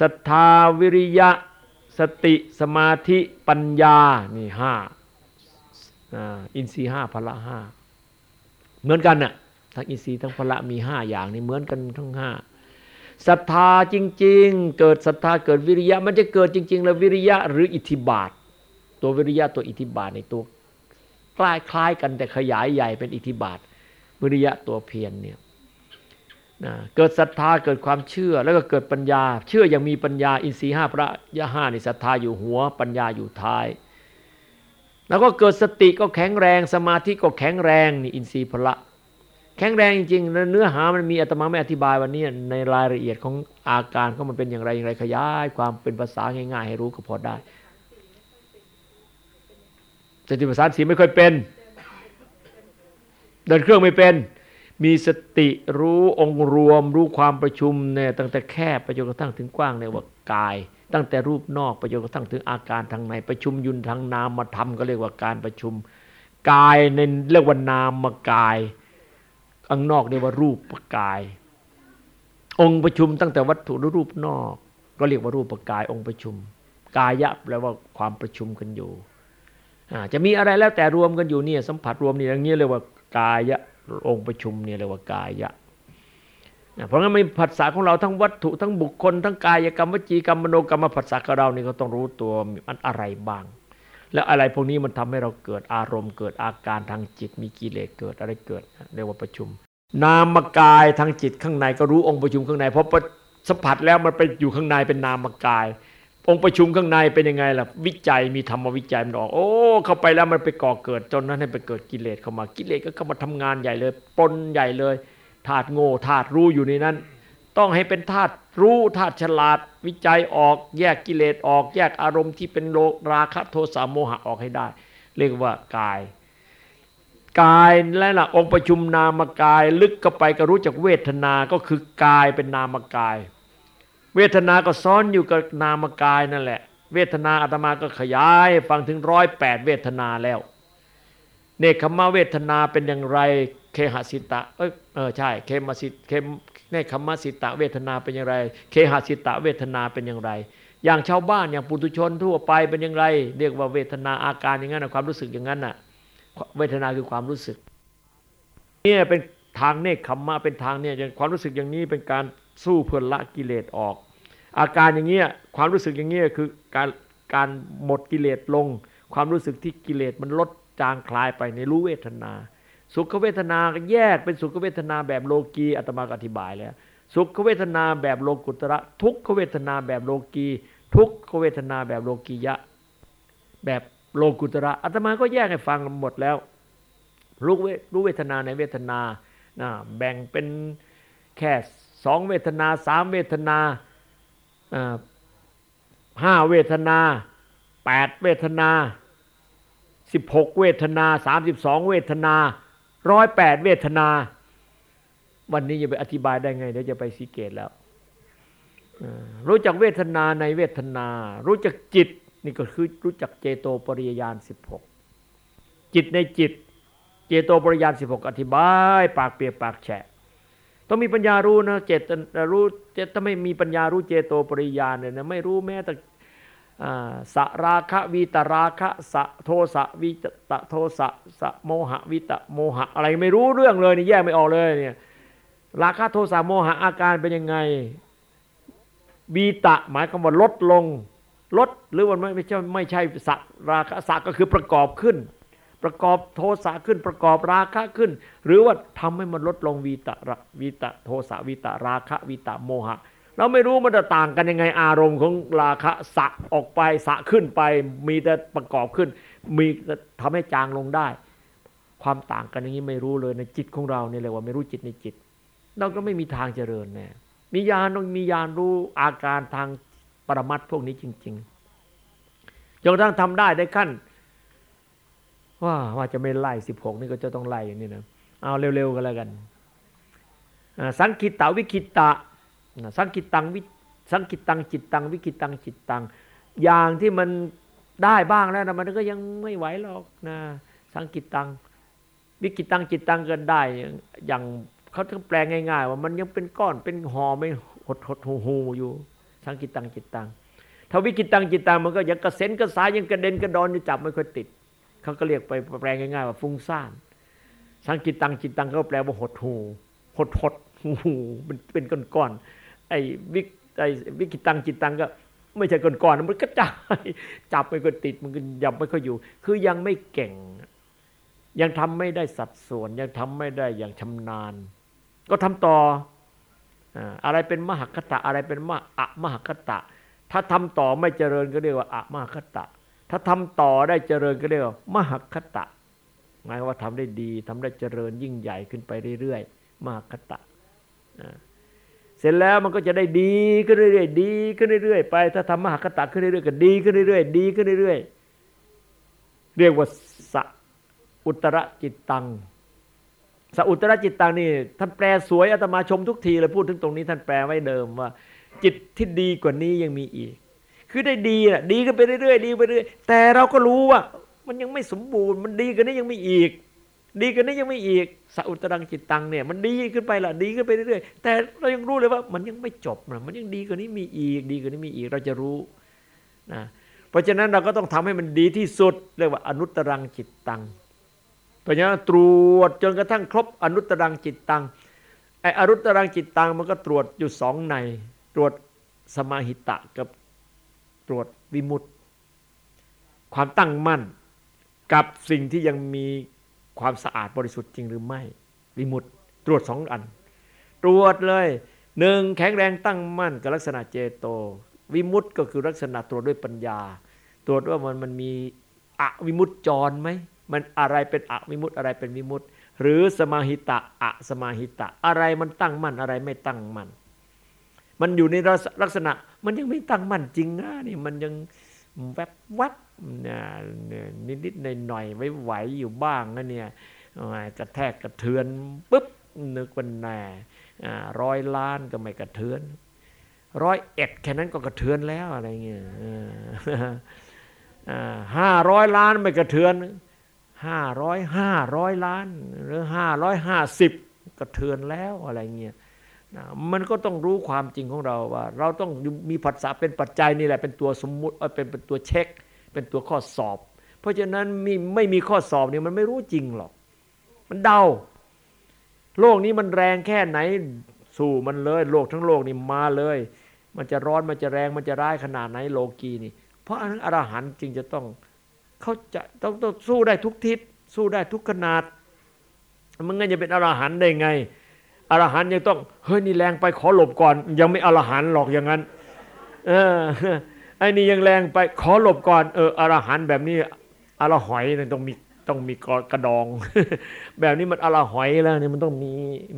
ศรัทธาวิริยะ สติสมาธิปัญญานี่ห้าอินทรีห้าพละห้าเหมือนกันน่ะทั้งอินทรีย์ทั้งพละมีห้าอย่างนี่เหมือนกันทั้งห้า ศรัทธาจริง ๆ เกิดศรัทธาเกิดวิริยะ มันจะเกิดจริง ๆ แล้ววิริยะหรืออิทธิบาท ตัววิริยะตัวอิทธิบาทในตัวคล้ายคล้ายกันแต่ขยายใหญ่เป็นอิทธิบาท วิริยะตัวเพียรเนี่ยนะเกิดศรัทธาเกิดความเชื่อแล้วก็เกิดปัญญา เชื่ออย่างมีปัญญาอินทรีห้าพระยะห้าในศรัทธาอยู่หัว ปัญญาอยู่ท้าย แล้วก็เกิดสติก็แข็งแรงสมาธิก็แข็งแรงนี่อินทรีย์พละ แข็งแรงจริงๆ เนื้อหามันมีอาตมาไม่อธิบายวันนี้ในรายละเอียดของอาการของมันเป็นอย่างไรอย่างไรขยายความเป็นภาษาง่ายๆ ให้รู้ก็พอได้สติปัฏฐาสีไม่ค่อยเป็น เดินเครื่องไม่เป็น มีสติรู้องค์รวม รู้ความประชุมเนี่ยตั้งแต่แคบไปจนกระทั่งถึงกว้างเนี่ยว่ากาย ตั้งแต่รูปนอกไปจนกระทั่งถึงอาการทางในประชุมยุนทางนามมาทำก็เรียกว่าการประชุมกายในเรียกว่านามมากาย ข้างนอกเรียกว่ารูปกาย องค์ประชุมตั้งแต่วัตถุรูปนอก ก็เรียกว่ารูปกายองค์ประชุม กายะแปลว่าความประชุมกันอยู่จะมีอะไรแล้วแต่รวมกันอยู่เนี่ยสัมผัสรวมนี่อย่างนี้เรียกว่ากายะองค์ประชุมเนี่ยเรียกว่ากายะเพราะงั้นมีผัสสะของเราทั้งวัตถุทั้งบุคคล ทั้งกายกรรมวจีกรรมมโนกรรมผัสสะของเรานี่ก็ต้องรู้ตัวมันอะไรบ้าง แล้วอะไรพวกนี้มันทำให้เราเกิดอารมณ์เกิดอาการทางจิตมีกิเลสเกิดอะไรเกิดเรียกว่าประชุม นามกายทางจิตข้างในก็รู้องค์ประชุมข้างในเพราะสัมผัสแล้วมันไปอยู่ข้างในเป็นนามกาย องค์ประชุมข้างในเป็นยังไงล่ะวิจัยมีธรรมวิจัยมันออก โอ้เข้าไปแล้วมันไปก่อเกิดจนนั้นให้ไปเกิดกิเลสเข้ามากิเลสก็เข้ามาทำงานใหญ่เลยปนใหญ่เลยธาตุโง่ธาตุรู้อยู่ในนั้น ต้องให้เป็นธาตุรู้ธาตุฉลาด วิจัยออกแยกกิเลสออก แยกอารมณ์ที่เป็นโลราคะโทสะโมหะออกให้ได้ เรียกว่ากาย กายและละองค์ประชุมนามกาย ลึกเข้าไปก็รู้จักเวทนา ก็คือกายเป็นนามกาย เวทนาก็ซ้อนอยู่กับนามกายนั่นแหละ เวทนาอาตมาก็ขยายฟังถึงร้อยแปดเวทนาแล้วเนคขมาเวทนาเป็นอย่างไรเคหสิตะเออใช่ เคมสิเคมเนคขมาสิตะเวทนาเป็นอย่างไร เคหสิตะเวทนาเป็นอย่างไร อย่างชาวบ้านอย่างปุถุชนทั่วไปเป็นอย่างไร เรียกว่าเวทนาอาการอย่างนั้นความรู้สึกอย่างนั้นน่ะเวทนาคือความรู้สึกเนี่ยเป็นทางเนคขมมาเป็นทางเนี่ยความรู้สึกอย่างนี้เป็นการสู้เพื่อละกิเลสออก อาการอย่างเงี้ยความรู้สึกอย่างเงี้ยคือการการหมดกิเลสลง ความรู้สึกที่กิเลสมันลดจางคลายไปในรู้เวทนา สุขเวทนาแยกเป็นสุขเวทนาแบบโลกีอัตมาอธิบายแล้วสุขเวทนาแบบโลกุตระ ทุกขเวทนาแบบโลกี ทุกขเวทนาแบบโลกียะ แบบโลกุตระอัตมาก็แยกให้ฟังหมดแล้วรู้เวรู้เวทนาในเวทนานะแบ่งเป็นแค่สองเวทนาสามเวทนาห้าเวทนาแปดเวทนาสิบหกเวทนาสามสิบสองเวทนา ร้อยแปดเวทนา วันนี้จะไปอธิบายได้ไงเดี๋ยวจะไปสีเกตแล้วรู้จักเวทนาในเวทนา รู้จักจิต นี่ก็คือรู้จักเจโตปริยญาณสิบหกจิตในจิต เจโตปริยญาณสิบหกอธิบาย ปากเปียกปากแฉะต้องมีปัญญารู้นะเจตรู้เจตถ้าไม่มีปัญญารู้เจโตปริยานเนี่ยนะไม่รู้แม้แต่ สราคะวิตราคะสะโทสะวิตะโทสะสะโมหะวิตะโมหะอะไรไม่รู้เรื่องเลยนี่แยกไม่ออกเลยเนี่ยราคะโทสะโมหะอาการเป็นยังไงวีตะหมายคำว่าลดลงลดหรือว่าไม่ใช่ไม่ใช่สัราคะสัก็คือประกอบขึ้น ประกอบโทสะขึ้นประกอบราคะขึ้น หรือว่าทำให้มันลดลงวีตะวีตะโทสะวีตะราคะวีตะโมหะ เราไม่รู้มันจะต่างกันยังไงอารมณ์ของราคะสะออกไปสะขึ้นไป มีแต่ประกอบขึ้น มีทำให้จางลงได้ ความต่างกันอย่างนี้ไม่รู้เลยในจิตของเราเนี่ยเรียว่าไม่รู้จิตในจิต เราก็ไม่มีทางเจริญแน่มีญาณต้องมีญาณรู้อาการทางปรมัตพวกนี้จริงๆจนกระทั่งทำได้ได้ขั้น ว่าว่าจะไม่ไล่สิบหกนี่ก็จะต้องไล่อย่างนี้นะเอาเร็วๆกันแล้วกันสังขิตตะวิกขิตตะ สังขิตตังวิสังขิตตังจิตตังวิกขิตตังจิตตัง อย่างที่มันได้บ้างแล้วนะมันก็ยังไม่ไหวหรอกนะสังขิตตังวิกขิตตังจิตตังเกันได้ อย่างเขาต้องแปลง่าย ๆ ว่ามันยังเป็นก้อนเป็นห่อไม่หดหดหู่หู่อยู่ สังขิตตังจิตตังถ้าวิกขิตตังจิตตังมันก็ยังกระเซ็นกระสายยังกระเด็นกระดอนอยู่จับไม่ค่อยติดเขาก็เรียกไปแปลง่ายๆว่าฟุ้งซ่านสังกิตตังจิตตังก็แปลว่าหดหูหดหดหูมันเป็นก้อนๆ ไอ้วิกไอ้วิกิตังจิตตังก็ไม่ใช่ก้อนๆมันก็จายจับไปก็ติดมันก็ยับไม่ค่อยอยู่ คือยังไม่เก่ง ยังทำไม่ได้สัดส่วน ยังทำไม่ได้อย่างชำนาญ ก็ทำต่ออะไรเป็นมหคตะอะไรเป็นมอะมหคตะ ถ้าทำต่อไม่เจริญก็เรียกว่าอะมหคตะ ถ้าทำต่อได้เจริญก็เรียกว่ามหคตะหมายว่าทำได้ดีทำได้เจริญยิ่งใหญ่ขึ้นไปเรื่อยๆมาคตะ เสร็จแล้วมันก็จะได้ดีขึ้นเรื่อยๆดีขึ้นเรื่อยๆไป ถ้าทำมหากตะขึ้นเรื่อยๆก็ดีขึ้นเรื่อยๆดีขึ้นเรื่อยๆเรียกว่าสอุตรจิตตังสอุตรจิตตังนี่ท่านแปลสวยอาตมาชมทุกทีเลยพูดถึงตรงนี้ท่านแปลไว้เดิมว่า จิตที่ดีกว่านี้ยังมีอีก คือได้ดีน่ะดีกันไปเรื่อยๆดีไปเรื่อยแต่เราก็รู้ว่า มันยังไม่สมบูรณ์มันดีกว่านี้ยังมีอีก ดีกว่านี้ยังไม่อีกสอุตรังจิตตังเนี่ยมันดีขึ้นไปละดีขึ้นไปเรื่อยๆแต่เรายังรู้เลยว่ามันยังไม่จบนะมันยังดีกว่านี้มีอีก ดีกว่านี้มีอีกเราจะรู้นะเพราะฉะนั้นเราก็ต้องทำให้มันดีที่สุดเรียกว่าอนุตรังจิตตังเพราะฉะนั้นตรวจจนกระทั่งครบอนุตรังจิตตังไออนุตรังจิตตังมันก็ตรวจอยู่สองใน ตรวจสมาหิตะกับตรวจวิมุตติ ความตั้งมั่น กับสิ่งที่ยังมี ความสะอาดบริสุทธิ์จริงหรือไม่วิมุตติตรวจสองอัน ตรวจเลยหนึ่งแข็งแรงตั้งมั่นกับลักษณะเจโต วิมุตติก็คือลักษณะตรวจด้วยปัญญา ตรวจว่ามันมันมีอวิมุตติจรไหมมันอะไรเป็นอวิมุตติอะไรเป็นวิมุตติหรือสมาหิตะอะสมาหิตะ อะไรมันตั้งมั่นอะไรไม่ตั้งมั่นมันอยู่ในลักษณะ มันยังไม่ตั้งมั่นจริงนะนี่มันยังแวบวับ นิดนิดหน่อยหน่อยไว้ไหวอยู่บ้างนะเนี่ยกระแทกกระเทือนปุ๊บนึกว่าแน่ร้อยล้านก็ไม่กระเทือนร้อยเอ็ดแค่นั้นก็กระเทือนแล้วอะไรเงี้ยห้าร้อยล้านไม่กระเทือนห้าร้อยห้าร้อยล้าน หรือห้าร้อยห้าสิบกระเทือนแล้วอะไรเงี้ยมันก็ต้องรู้ความจริงของเราว่า เราต้องมีผัสสะเป็นปัจจัยนี่แหละเป็นตัวสมมุติเป็นเป็นตัวเช็ค เป็นตัวข้อสอบ เพราะฉะนั้นมีไม่มีข้อสอบเนี่ยมันไม่รู้จริงหรอก มันเดา โลกนี้มันแรงแค่ไหนสู้มันเลย โลกทั้งโลกนี่มาเลย มันจะร้อนมันจะแรงมันจะร้ายขนาดไหนโลกีนี่ เพราะอันนั้นอรหันต์จริงจะต้องเขาจะต้องต้องสู้ได้ทุกทิศสู้ได้ทุกขนาดมันงั้นจะเป็นอรหันต์ได้ไงอรหันต์ยังต้องเฮ้ยนี่แรงไปขอหลบก่อน ยังไม่อรหันต์หรอกอย่างนั้น เออ ไอ้นี่ยังแรงไปขอหลบก่อนเอออรหันแบบนี้อรหอยนี่ต้องมีต้องมีกระดอง แบบนี้มันอรหอยแล้วเนี่ยมันต้องมี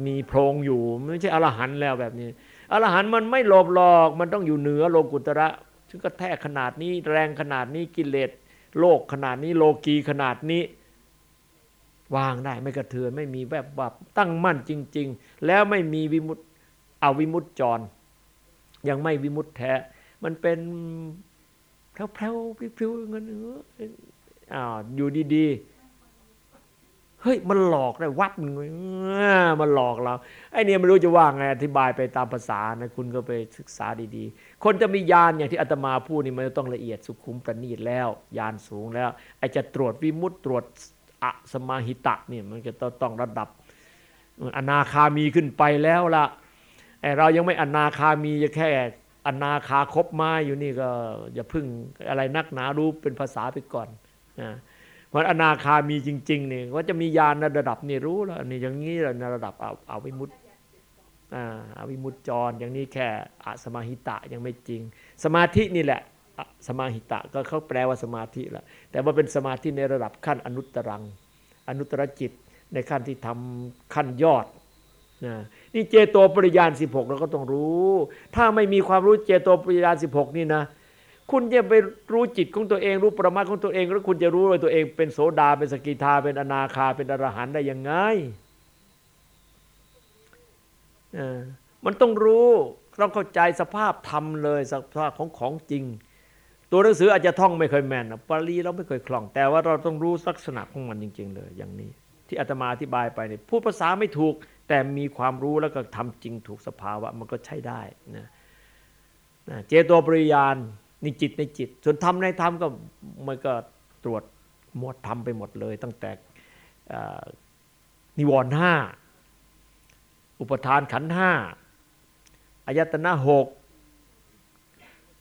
มีโพรงอยู่ไม่ใช่อรหันแล้วแบบนี้อรหันมันไม่หลบหรอกมันต้องอยู่เหนือโลกุตระถึงก็แท้ขนาดนี้แรงขนาดนี้กิเลสโลกขนาดนี้โลกีขนาดนี้วางได้ไม่กระเทือนไม่มีแบบแบบตั้งมั่นจริง ๆ แล้วไม่มีวิมุตต์เอาวิมุตจร ยังไม่วิมุตแท้ มันเป็นแพร่วๆพริ้วๆเงินอ้าวอยู่ดีๆ เฮ้ย มันหลอกได้วัดมันมันหลอกเราไอ้นี่ไม่รู้จะว่าไงอธิบายไปตามภาษานะคุณก็ไปศึกษาดีๆ คนจะมียานอย่างที่อาตมาพูดนี่มันต้องละเอียดสุขุมประณีตแล้ว ยานสูงแล้วไอ้จะตรวจวิมุตตรวจอสมาหิตะเนี่ยมันจะต้องระดับ อนาคามีขึ้นไปแล้วละไอเรายังไม่อนาคามีจะแค่ อนาคาครบมาอยู่นี่ก็อย่าพึ่งอะไรนักหนารู้เป็นภาษาไปก่อนนะเพราะอนาคามีจริงๆเนี่ยว่าจะมีญาณระดับนี่รู้แล้วนี่อย่างนี้ในระดับเอาเอาวิมุตอาวิมุตจรอย่างนี้แค่อสมาหิตะยังไม่จริง สมาธินี่แหละสมาหิตะก็เขาแปลว่าสมาธิละแต่ว่าเป็นสมาธิในระดับขั้นอนุตตรัง อนุตตรจิตในขั้นที่ทำขั้นยอด นี่เจโตปริยาน16เราก็ต้องรู้ ถ้าไม่มีความรู้เจโตปริยาน16นี่นะ คุณจะไปรู้จิตของตัวเอง รู้ประมาทของตัวเอง แล้วคุณจะรู้ว่าตัวเองเป็นโสดาเป็นสกิทาเป็นอนาคาเป็นอรหันได้ยังไงมันต้องรู้ต้องเข้าใจสภาพธรรมเลยสภาพของของจริง ตัวหนังสืออาจจะท่องไม่เคยแม่นปาลีเราไม่เคยคล่อง แต่ว่าเราต้องรู้ลักษณะของมันจริง ๆ เลยอย่างนี้ ที่อาตมาอธิบายไปเนี่ยพูดภาษาไม่ถูก แต่มีความรู้แล้วก็ทำจริงถูกสภาวะมันก็ใช้ได้นะเจโตปริยานนจิตในจิต ส่วนธรรมในธรรมก็มันก็ตรวจหมดทำไปหมดเลย ตั้งแต่นิวรณ์ห้าอุปทานขันห้าอายตนะหก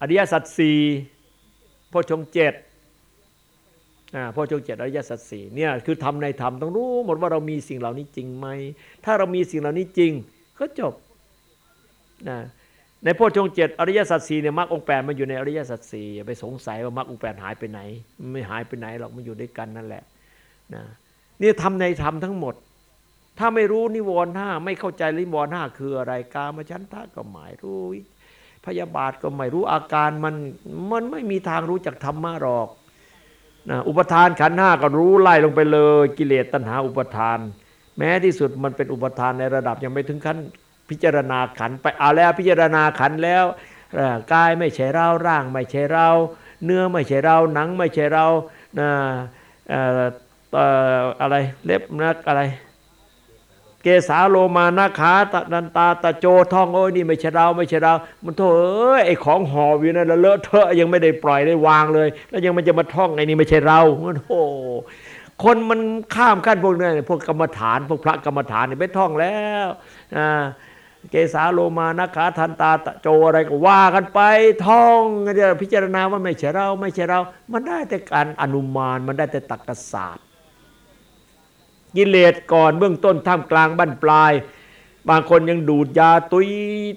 อริยสัจสี่พชงเจ็ด พ่อชงเจ็ดอริยสัจสี่เนี่ยคือทำในธรรมต้องรู้หมดว่าเรามีสิ่งเหล่านี้จริงไหมถ้าเรามีสิ่งเหล่านี้จริง ก็จบนะในพ่อชงเจ็ดอริยสัจสี่เนี่ยมรรคองแปดมันอยู่ในอริยสัจสี่อย่าไปสงสัยว่ามรรคองแปดหายไปไหน ไม่หายไปไหนหรอกมันอยู่ด้วยกันนั่นแหละนะนี่ทำในธรรมทั้งหมด ถ้าไม่รู้นิวรณ์ห้าไม่เข้าใจนิวรณ์ห้าคืออะไรกามฉันทะก็หมายรู้พยาบาทก็ไม่รู้อาการมันมันไม่มีทางรู้จักธรรมะหรอก อุปทานขันห้าก็รู้ไล่ลงไปเลยกิเลสตัณหาอุปทาน แม้ที่สุดมันเป็นอุปทานในระดับยังไม่ถึงขั้นพิจารณาขันไปเอาแล้วพิจารณาขันแล้วกายไม่ใช่เราร่างไม่ใช่เรา เนื้อไม่ใช่เราหนังไม่ใช่เราอะไรเล็บนักอะไร เกสาโลมานาขาตนันตาตะโจท่องโอ้ยนี่ไม่ใช่เราไม่ใช่เรา มันโถเอ้ยไอ้ของหอบอยู่นั่นเลอะเทอะยังไม่ได้ปล่อยได้วางเลย แล้วยังมันจะมาท่องไอ้นี่ไม่ใช่เรามันโอ้คนมันข้ามขั้นพวกนี้พวกกรรมฐานพวกพระกรรมฐานนี่ไปท่องแล้วอ่าเกสาโลมานาขาทันตาตะโจอะไรก็ว่ากันไปท่องจะพิจารณาว่าไม่ใช่เรา ไม่ใช่เรา มันได้แต่การอนุมานมันได้แต่ตักกศาสตร์ กิเลสก่อนเบื้องต้นท่ามกลางบั้นปลาย บางคนยังดูดยาตุย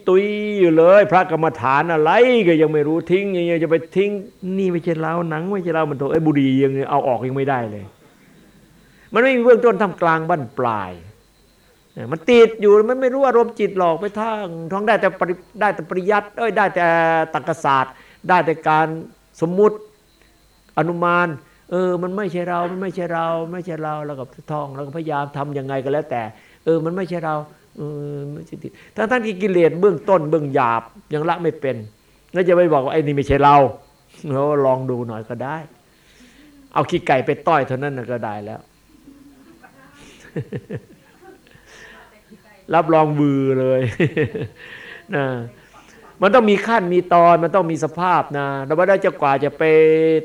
ตุยอยู่เลย พระกรรมฐานอะไรก็ยังไม่รู้ทิ้งยังจะไปทิ้ง นี่ไม่ใช่เราหนังไม่ใช่เรามันโถไอ้บุรียังเอาออกยังไม่ได้เลย มันไม่มีเบื้องต้นท่ามกลางบั้นปลายมันติดอยู่มันไม่รู้อารมณ์จิตหลอกไปทางท้องได้แต่ได้แต่ปริยัติเอ้ยได้แต่ตรรกศาสตร์ ได้แต่การสมมุติอนุมาน เออ มันไม่ใช่เรา มันไม่ใช่เรา ไม่ใช่เราแล้วก็ท่องแล้วก็พยายามทํำยังไงก็แล้วแต่ เออ มันไม่ใช่เราเออไม่ใช่ติดทั้งทั้งที่กิเลสเบื้องต้นเบื้องหยาบยังละไม่เป็นแล้วจะไปบอกว่าไอ้นี่ไม่ใช่เราเราลองดูหน่อยก็ได้ เอาขี้ไก่ไปต้อยเท่านั้นก็ได้แล้ว รับรองบือเลยนะ มันต้องมีขั้นมีตอนมันต้องมีสภาพนะเราไม่ได้จะกว่าจะไป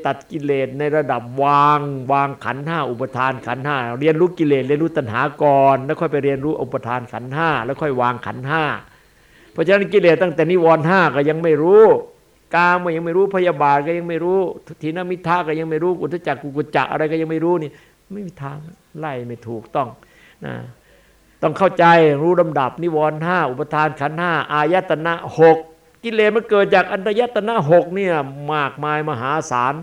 ตัดกิเลสในระดับวาง วางขันห้าอุปทานขันห้าเรียนรู้กิเลสเรียนรู้ตัณหาก่อนแล้วค่อยไปเรียนรู้อุปทานขันห้าแล้วค่อยวางขันห้าเพราะฉะนั้นกิเลสตั้งแต่นิวรณ์ห้าก็ยังไม่รู้กามก็ยังไม่รู้พยาบาทก็ยังไม่รู้ทีนมิทาก็ยังไม่รู้อุทจักกุกุจักอะไรก็ยังไม่รู้นี่ไม่มีทางไล่ไม่ถูกต้องนะต้องเข้าใจรู้ลำดับนิวรณ์ห้าอุปทานขันห้าอายตนะหก กิเลสมันเกิดจากอันตยตนะหกเนี่ยมากมายมหาศาล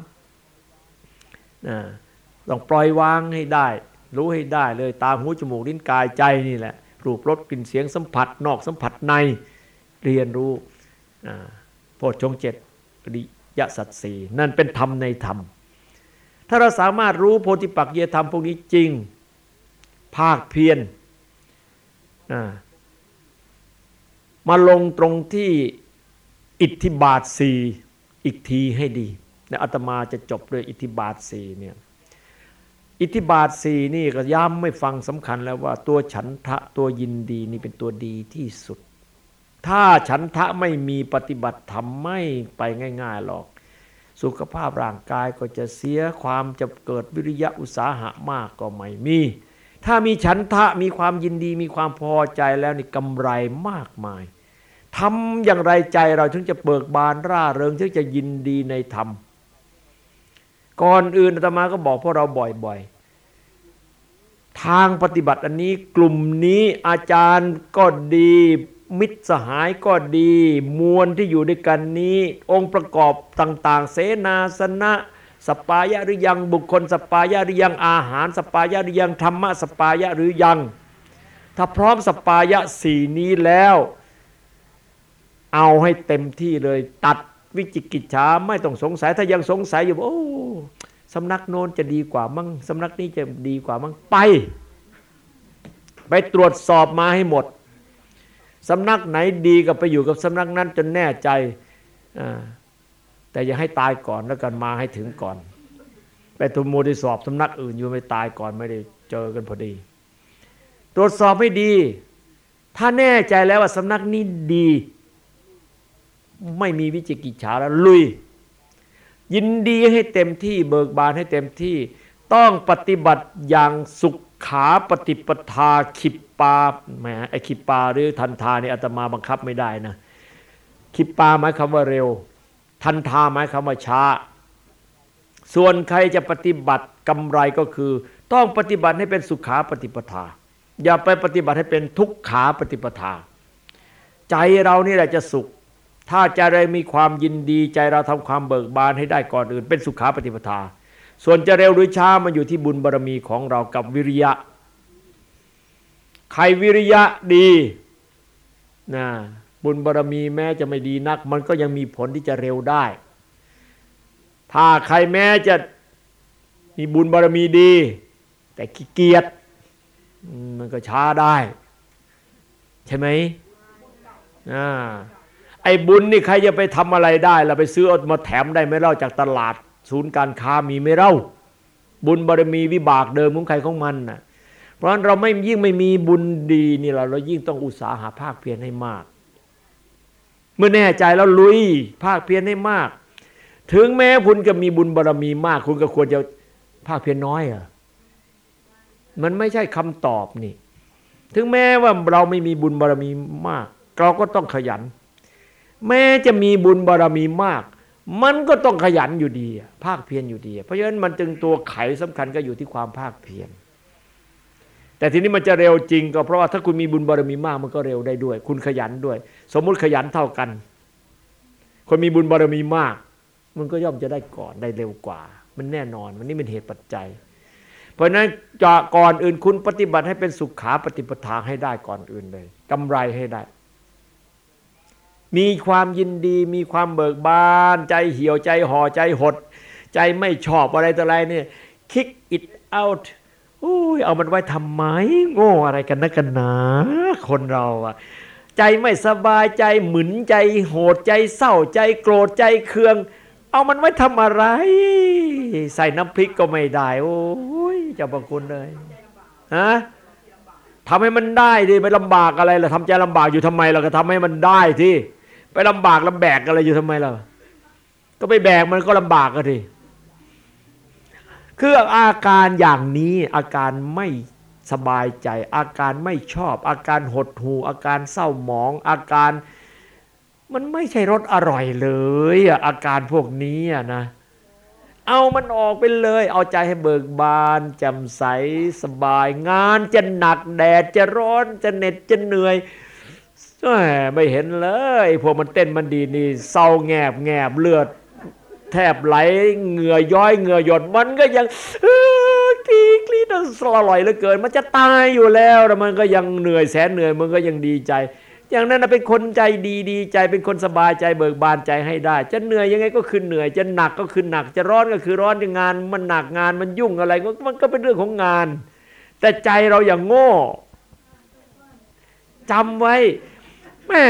นะต้องปล่อยวางให้ได้ รู้ให้ได้เลยตาหูจมูกลิ้นกายใจนี่แหละ รูปรสกลิ่นเสียงสัมผัส นอกสัมผัสในเรียนรู้โพชฌงเจ็ดริยสัตสีนั่นเป็นธรรมในธรรม ถ้าเราสามารถรู้โพธิปักเยธรรมพวกนี้จริง ภาคเพียรมาลงตรงที่ อิทธิบาทสี่อีกทีให้ดีแลอาตมาจะจบด้วยอิทธิบาทสี่เนี่ยอิทธิบาทสี่นี่ก็ย้ำไม่ฟังสำคัญแล้วว่าตัวฉันทะตัวยินดีนี่เป็นตัวดีที่สุด ถ้าฉันทะไม่มีปฏิบัติธรรมไม่ไปง่าย ๆหรอก สุขภาพร่างกายก็จะเสียความจะเกิดวิริยะอุตสาหะมากก็ไม่มี ถ้ามีฉันทะมีความยินดีมีความพอใจแล้วนี่กำไรมากมาย ทำอย่างไรใจเราถึงจะเบิกบานร่าเริงถึงจะยินดีในธรรม ก่อนอื่นอาตมาก็บอกพวกเราบ่อยๆ ทางปฏิบัติอันนี้กลุ่มนี้อาจารย์ก็ดี มิตรสหายก็ดี มวลที่อยู่ด้วยกันนี้ องค์ประกอบต่าง ๆ เสนาสนะสัปปายะหรือยังบุคคลสัปปายะหรือยังอาหารสัปปายะหรือยังธรรมะสัปปายะหรือยัง ถ้าพร้อมสัปปายะสี่นี้แล้ว เอาให้เต็มที่เลย ตัดวิจิกิจฉาไม่ต้องสงสัยถ้ายังสงสัยอยู่โอ้สำนักโน้นจะดีกว่ามั้งสำนักนี้จะดีกว่ามั้งไป ไปตรวจสอบมาให้หมดสำนักไหนดีก็ไปอยู่กับสำนักนั้นจนแน่ใจแต่อย่าให้ตายก่อนแล้วกันมาให้ถึงก่อน ไปทุมโมดีสอบสำนักอื่นอยู่ไม่ตายก่อนไม่ได้เจอกันพอดี ตรวจสอบให้ดี ถ้าแน่ใจแล้วว่าสำนักนี้ดี ไม่มีวิจิกิจฉาแล้วลุย ยินดีให้เต็มที่เบิกบานให้เต็มที่ ต้องปฏิบัติอย่างสุขขาปฏิปทาขิปปาแหมไอขิปปาหรือทันทานี่อาตมาบังคับไม่ได้นะขิปปาหมายคำว่าเร็ว ทันทาหมายคำว่าช้า ส่วนใครจะปฏิบัติกำไรก็คือ ต้องปฏิบัติให้เป็นสุขาปฏิปทา อย่าไปปฏิบัติให้เป็นทุกขาปฏิปทา ใจเรานี่แหละจะสุข ถ้าใจเรามีความยินดีใจเราทำความเบิกบานให้ได้ก่อนอื่น เป็นสุขาปฏิปทา ส่วนจะเร็วหรือช้ามันอยู่ที่บุญบารรมีของเรากับวิริยะ ใครวิริยะดีนะบุญบารรมีแม้จะไม่ดีนัก มันก็ยังมีผลที่จะเร็วได้ ถ้าใครแม้จะมีบุญบารรมีดี แต่ขี้เกียจมันก็ช้าได้ ใช่ไหมอ่า ไอ้บุญนี่ใครจะไปทำอะไรได้เราไปซื้ออมาแถมได้ไหมเล่าจากตลาด ศูนย์การค้ามีไหมเล่า บุญบารมีวิบากเดิมของใครของมันน่ะ เพราะฉะนั้นเราไม่ยิ่งไม่มีบุญดีนี่เราเรายิ่งต้องอุตสาหะภาคเพียรให้มาก เมื่อแน่ใจแล้วลุยภาคเพียรให้มาก ถึงแม้คุณจะมีบุญบารรมีมาก คุณก็ควรจะภาคเพียรน้อยอะมันไม่ใช่คำตอบนี่ ถึงแม้ว่าเราไม่มีบุญบารรมีมาก เราก็ต้องขยัน แม้จะมีบุญบารรมีมาก มันก็ต้องขยันอยู่ดี ภาคเพียรอยู่ดี เพราะฉะนั้นมันจึงตัวไขสำคัญก็อยู่ที่ความภาคเพียรแต่ทีนี้มันจะเร็วจริงก็เพราะว่าถ้าคุณมีบุญบารมีมากมันก็เร็วได้ด้วย คุณขยันด้วย สมมุติขยันเท่ากัน คนมีบุญบารมีมาก มันก็ย่อมจะได้ก่อนได้เร็วกว่า มันแน่นอนมันนี่เป็นเหตุปัจจัย เพราะนั้นจะก่อนอื่นคุณปฏิบัติให้เป็นสุขขาปฏิปทาให้ได้ก่อนอื่นเลยกำไรให้ได้ มีความยินดีมีความเบิกบาน ใจเหี่ยวใจห่อใจหด ใจไม่ชอบอะไรต่ออะไรเนี่ย kick it out อ้ยเอามันไว้ทำไม โง่อะไรกันนักกันนาคนเราอะใจไม่สบายใจหมึนใจโหดใจเศร้าใจโกรธใจเคือง เอามันไว้ทำอะไร ใส่น้ำพริกก็ไม่ได้ โอ้ยเจ้าประคุณเลยฮะทำให้มันได้ดิไปลำบากอะไรล่ะทำใจลำบากอยู่ทำไมเราก็ทำให้มันได้ที่ ไปลำบากลำแบกอะไรอยู่ทำไมล่ะก็ไปแบกมันก็ลำบากกันทีคืออาการอย่างนี้อาการไม่สบายใจ อาการไม่ชอบ อาการหดหูอาการเศร้าหมอง อาการมันไม่ใช่รสอร่อยเลย อาการพวกนี้นะ เอามันออกไปเลย เอาใจให้เบิกบานแจ่มใสสบายงานจะหนักแดดจะร้อนจะเหน็ดจะเหนื่อย ไม่เห็นเลยพวกมันเต้นมันดีนี่เศร้าแงบแงบเลือด แทบไหลเหงื่อย้อยเหงื่อหยดมันก็ยังกรีกรีดสลอยเหลือเกิน มันจะตายอยู่แล้วแต่มันก็ยังเหนื่อยแสนเหนื่อยมันก็ยังดีใจ อย่างนั้นเป็นคนใจดีดีใจเป็นคนสบายใจเบิกบานใจให้ได้ จะเหนื่อยยังไงก็คือเหนื่อยจะหนักก็คือหนัก จะร้อนก็คือร้อนงาน มันหนักงานมันยุ่งอะไรมันก็เป็นเรื่องของงาน แต่ใจเราอย่างโง่จำไว้ แม่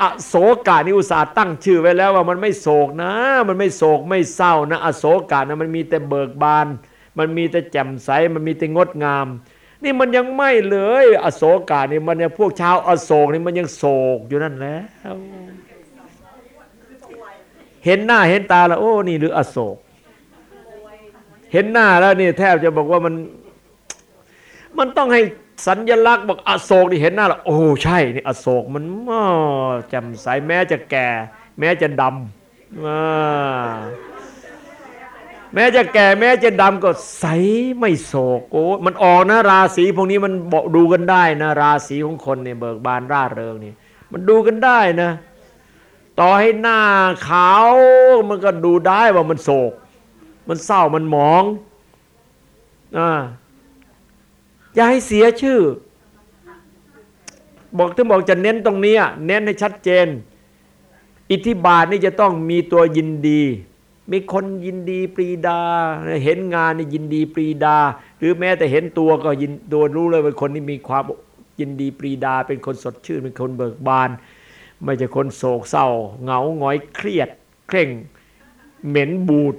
อโศกานี่อุตส่าห์ตั้งชื่อไว้แล้วว่ามันไม่โศกนะ มันไม่โศกไม่เศร้านะอโศกานะมันมีแต่เบิกบาน มันมีแต่แจ่มใสมันมีแต่งดงาม นี่มันยังไม่เลย อโศกานี่มันยังพวกชาวอโศกนี่มันยังโศกอยู่นั่นแหละเห็นหน้าเห็นตาแล้วโอ้นี่หรืออโศก เห็นหน้าแล้วนี่แทบจะบอกว่ามัน มันต้องให้ สัญญลักษณ์บอกอโศกนี่เห็นหน้าล้วโอ้ใช่นี่อโศกมันแจ่มใสแม้จะแก่ แม้จะดำแม้จะแก่แม้จะดำก็ใสไม่โศกโอ้มันออกนะราศีพวกนี้มันบอกดูกันได้นะราศีของคนเนี่ยเบิกบานร่าเริงนี่มันดูกันได้นะ ต่อให้หน้าขาวมันก็ดูได้ว่ามันโศก มันเศร้ามันหมองอ่า อย่าให้เสียชื่อ บอกถึงบอกจะเน้นตรงนี้เน้นให้ชัดเจน อิทธิบาทนี่จะต้องมีตัวยินดี มีคนยินดีปรีดา เห็นงานนี่ยินดีปรีดา หรือแม้แต่เห็นตัวก็ยินตัวรู้เลยเป็นคนที่มีความยินดีปรีดา เป็นคนสดชื่นเป็นคนเบิกบาน ไม่ใช่คนโศกเศร้า เหงาหงอยเครียด เคร่งเหม็นบูด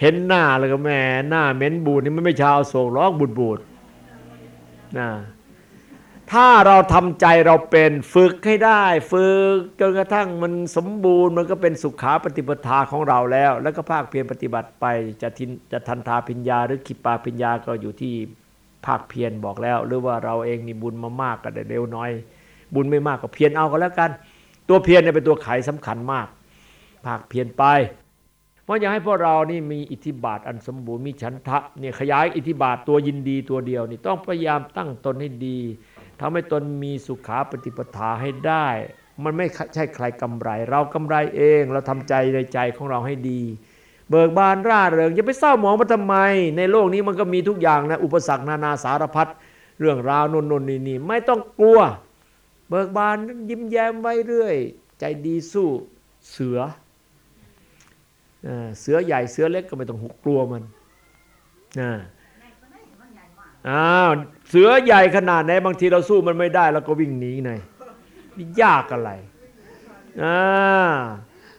เห็นหน้าแล้วก็แม่หน้าเหม็นบูดนี่มันไม่ชาวโศกร้องบูดบูดนะถ้าเราทำใจเราเป็นฝึกให้ได้ ฝึกจนกระทั่งมันสมบูรณ์มันก็เป็นสุขาปฏิปทาของเราแล้ว แล้วก็ภาคเพียรปฏิบัติไปจะทินจะทันทาพิญญาหรือขิปาพิญญาก็อยู่ที่ภาคเพียรบอกแล้ว หรือว่าเราเองมีบุญมามากก็ได้เร็วน้อย บุญไม่มากก็เพียรเอาก็แล้วกัน ตัวเพียรเนี่ยเป็นตัวไขสำคัญมาก ภาคเพียรไป เพราะอยากให้พวกเรานี่มีอิทธิบาทอันสมบูรณ์มีฉันทะเนี่ยขยายอิทธิบาทตัวยินดีตัวเดียวนี่ต้องพยายามตั้งตนให้ดีทำให้ตนมีสุขาปฏิปทาให้ได้ มันไม่ใช่ใครกำไร เรากำไรเอง เราทำใจในใจของเราให้ดี เบิกบานร่าเริงอย่าไปเศร้าหมองมาทำไม ในโลกนี้มันก็มีทุกอย่างนะอุปสรรคนานาสารพัดเรื่องราวนนนนี่นี่ไม่ต้องกลัว เบิกบานยิ้มแย้มไว้เรื่อย ใจดีสู้เสือ เสือใหญ่เสือเล็กก็ไม่ต้องกลัวมันอ้าวเสือใหญ่ขนาดไหนบางทีเราสู้มันไม่ได้เราก็วิ่งหนีไงนี่ยากอะไรอ่า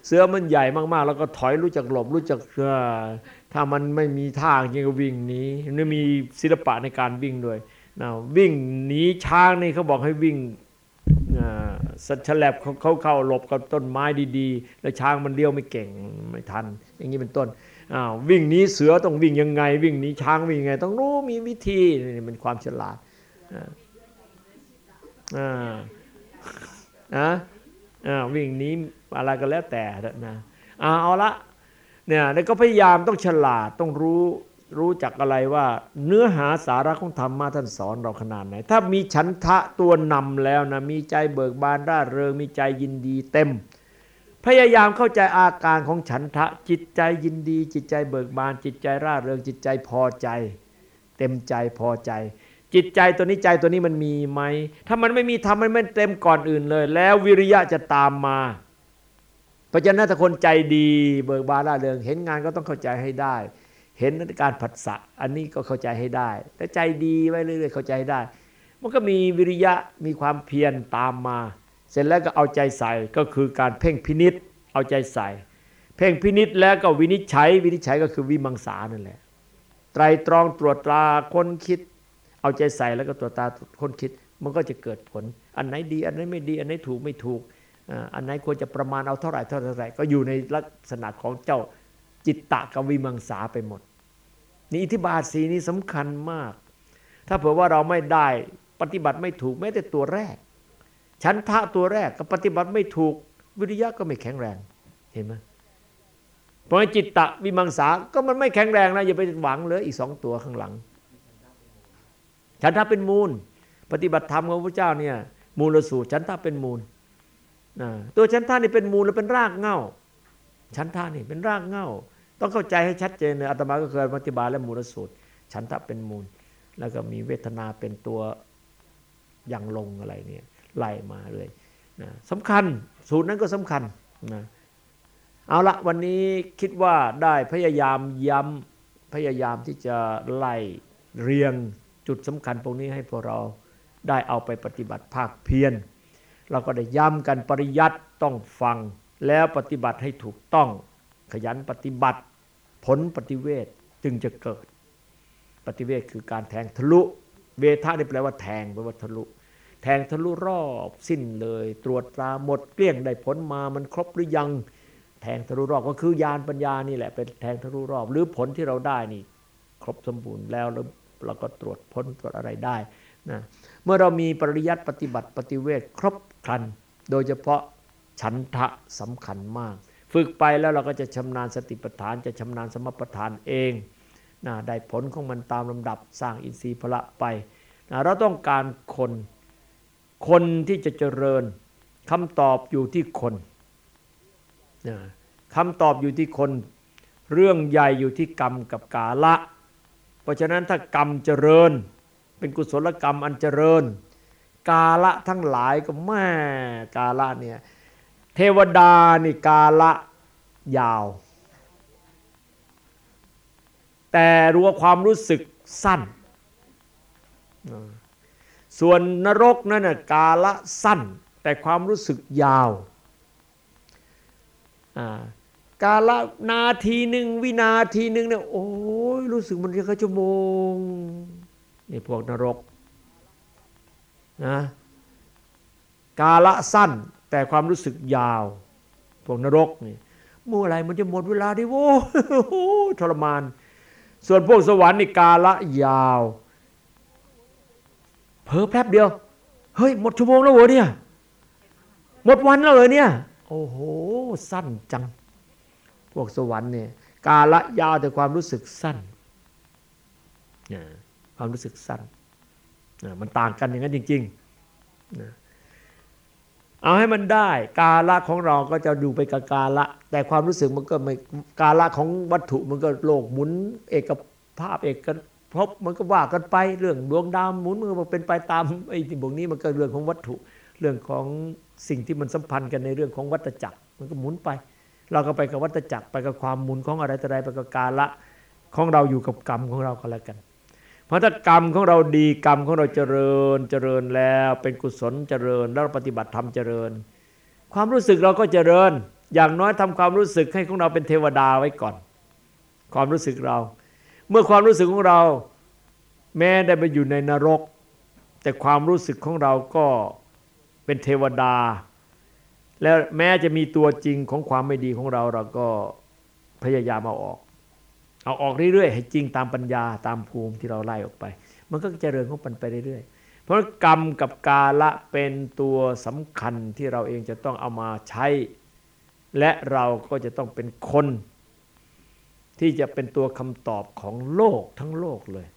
เสือมันใหญ่มากๆ แล้วก็ถอยรู้จักหลบรู้จักถ้ามันไม่มีทางจริงก็วิ่งหนีมันมีศิลปะในการวิ่งด้วยนะวิ่งหนีช้างนี่เขาบอกให้วิ่ง สัตว์ฉลบเขาเข้าหลบกับต้นไม้ดีๆ แล้วช้างมันเลี้ยวไม่เก่งไม่ทัน อย่างนี้เป็นต้นอ้าววิ่งนี้เสือต้องวิ่งยังไง วิ่งนี้ช้างวิ่งยังไง ต้องรู้มีวิธีนี่เป็นความฉลาดอ่าอ่าอ่าวิ่งนี้อะไรก็แล้วแต่นะอ่าเอาละเนี่ยแล้วก็พยายามต้องฉลาดต้องรู้ รู้จักอะไรว่า เนื้อหาสาระของธรรมะท่านสอนเราขนาดไหน ถ้ามีฉันทะตัวนำแล้วนะมีใจเบิกบานร่าเริงมีใจยินดีเต็ม พยายามเข้าใจอาการของฉันทะ จิตใจยินดี จิตใจเบิกบาน จิตใจร่าเริงจิตใจพอใจ เต็มใจพอใจ จิตใจตัวนี้ใจตัวนี้มันมีไหมถ้ามันไม่มีทำมันไม่เต็มก่อนอื่นเลย แล้ววิริยะจะตามมาเพราะฉะนั้นถ้าคนใจดี เบิกบานร่าเริงเห็นงานก็ต้องเข้าใจให้ได้ เห็นการผัสสะอันนี้ก็เข้าใจให้ได้แ้วใจดีไว้เรื่อยๆเข้าใจให้ได้ มันก็มีวิริยะมีความเพียรตามมา เสร็จแล้วก็เอาใจใส่ก็คือการเพ่งพินิษเอาใจใส่ เพ่งพินิษแล้วก็วินิจฉัย วินิจฉัยก็คือวิมังสานั่นแหละไตรตรองตรวจตราคนคิด เอาใจใส่แล้วก็ตรวจตาคนคิด มันก็จะเกิดผล อันไหนดี อันไหนไม่ดี อันไหนถูกไม่ถูกอันไหนควรจะประมาณเอาเท่าไหร่เท่าไหร่ ก็อยู่ในลักษณะของเจ้าจิตตะกวิมังสาไปหมด นี่อิทธิบาทสีนี้สำคัญมาก ถ้าเผื่อว่าเราไม่ได้ปฏิบัติไม่ถูกแม้แต่ตัวแรก ชั้นทะตัวแรกก็ปฏิบัติไม่ถูกวิริยะก็ไม่แข็งแรงเห็นไหมเพราะจิตตะวิมังสาก็มันไม่แข็งแรงนะอย่าไปหวังเลยอีกสองตัวข้างหลังฉันทะเป็นมูล ปฏิบัติธรรมของพระเจ้าเนี่ยมูลสูตรฉันทะเป็นมูลตัวฉันทะนี่เป็นมูลแล้วเป็นรากเง่า ฉันทะนี่เป็นรากเง่า ต้องเข้าใจให้ชัดเจนเลยอาตมาก็เคยอธิบายและมูลสูตร ฉันทะเป็นมูล แล้วก็มีเวทนาเป็นตัวยังลงอะไรเนี่ยไล่มาเลยนะสำคัญสูตรนั้นก็สำคัญนะเอาละวันนี้คิดว่าได้พยายามย้ำพยายามที่จะไล่เรียงจุดสำคัญตรงนี้ให้พวกเราได้เอาไปปฏิบัติภาคเพียรเราก็ได้ย้ำกันปริยัติต้องฟัง แล้วปฏิบัติให้ถูกต้องขยันปฏิบัติ ผลปฏิเวทจึงจะเกิด ปฏิเวทคือการแทงทะลุ เวทะนี่แปลว่าแทงแปลว่าทะลุ แทงทะลุรอบสิ้นเลย ตรวจตราหมดเกลี้ยงได้ผลมามันครบหรือยัง แทงทะลุรอบก็คือยานปัญญานี่แหละเป็นแทงทะลุรอบ หรือผลที่เราได้นี่ ครบสมบูรณ์แล้วแล้วเราก็ตรวจพ้นตรวจอะไรได้นะเมื่อเรามีปริยัติปฏิบัติปฏิเวทครบครัน โดยเฉพาะฉันทะสำคัญมาก ฝึกไปแล้วเราก็จะชำนาญสติปัฏฐาน จะชำนาญสมปัฏฐานเองนะได้ผลของมันตามลำดับสร้างอินทรีย์พละไปนะเราต้องการคนคนที่จะเจริญคำตอบอยู่ที่คนนะคำตอบอยู่ที่คน เรื่องใหญ่อยู่ที่กรรมกับกาละ เพราะฉะนั้นถ้ากรรมเจริญ เป็นกุศลกรรมอันเจริญ กาละทั้งหลายก็แม่กาละเนี่ย ทวดานี่กาละยาว แต่รัวความรู้สึกสั้น ส่วนนรกนั่นน่ะกาละสั้น แต่ความรู้สึกยาวกาละนาทีหนึ่งวินาทีหนึ่งเนี่ยโอ้ยรู้สึกมันเรียกชั่วโมงนี่พวกนรกนะกาละสั้น แต่ความรู้สึกยาวพวกนรกนี่เมื่อไรมันจะหมดเวลาดิโว้ทรมาน ส่วนพวกสวรรค์นี่กาละยาวเพอแป๊บเดียว เฮ้ย หมดชั่วโมงแล้วเหรอเนี่ย หมดวันแล้วเหรอเนี่ย โอ้โห สั้นจัง พวกสวรรค์เนี่ยกาละยาวแต่ความรู้สึกสั้นความรู้สึกสั้นมันต่างกันอย่างนั้นจริงๆ เอาให้มันได้ กาละของเราก็จะดูไปกับกาละ แต่ความรู้สึกมันก็ไม่กาละของวัตถุมันก็โลกหมุน เอกภาพเอกภพมันก็ว่ากันไปเรื่องดวงดาวหมุนมันก็เป็นไปตามไอ้ที่พวกนี้มันก็เรื่องของวัตถุ เรื่องของสิ่งที่มันสัมพันธ์กันในเรื่องของวัตจักร มันก็หมุนไป เราก็ไปกับวัตจักรไปกับความหมุนของอะไรต่ออะไรไปกับกาละของเราอยู่กับกรรมของเราก็แล้วกัน เพราะถ้ากรรมของเราดีกรรมของเราเจริญเจริญแล้ว เป็นกุศลเจริญ แล้วปฏิบัติธรรมเจริญ ความรู้สึกเราก็เจริญ อย่างน้อยทำความรู้สึกให้ของเราเป็นเทวดาไว้ก่อน ความรู้สึกเรา เมื่อความรู้สึกของเรา แม้ได้ไปอยู่ในนรก แต่ความรู้สึกของเราก็เป็นเทวดา แล้วแม้จะมีตัวจริงของความไม่ดีของเราเราก็พยายามเอาออก เอาออกเรื่อยๆให้จริงตามปัญญาตามภูมิที่เราไล่ออกไป มันก็เจริญของมันไปเรื่อยๆ เพราะกรรมกับกาละเป็นตัวสำคัญที่เราเองจะต้องเอามาใช้ และเราก็จะต้องเป็นคน ที่จะเป็นตัวคำตอบของโลกทั้งโลกเลย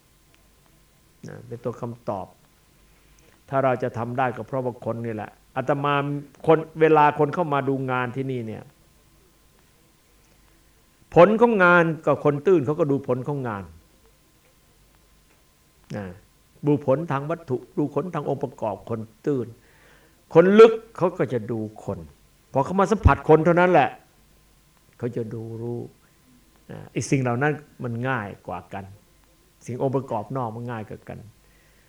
นะเป็นตัวคำตอบ ถ้าเราจะทำได้ก็เพราะว่าคนนี่แหละอาตมาคนเวลาคนเข้ามาดูงานที่นี่เนี่ย ผลของงานก็คนตื้นเขาก็ดูผลของงานนะดูผลทางวัตถุ ดูผลทางองค์ประกอบคนตื้น คนลึกเขาก็จะดูคนพอเขามาสัมผัสคนเท่านั้นแหละ เขาจะดูรู้อีสิ่งเหล่านั้นมันง่ายกว่ากัน สิ่งองค์ประกอบนอกมันง่ายกว่ากัน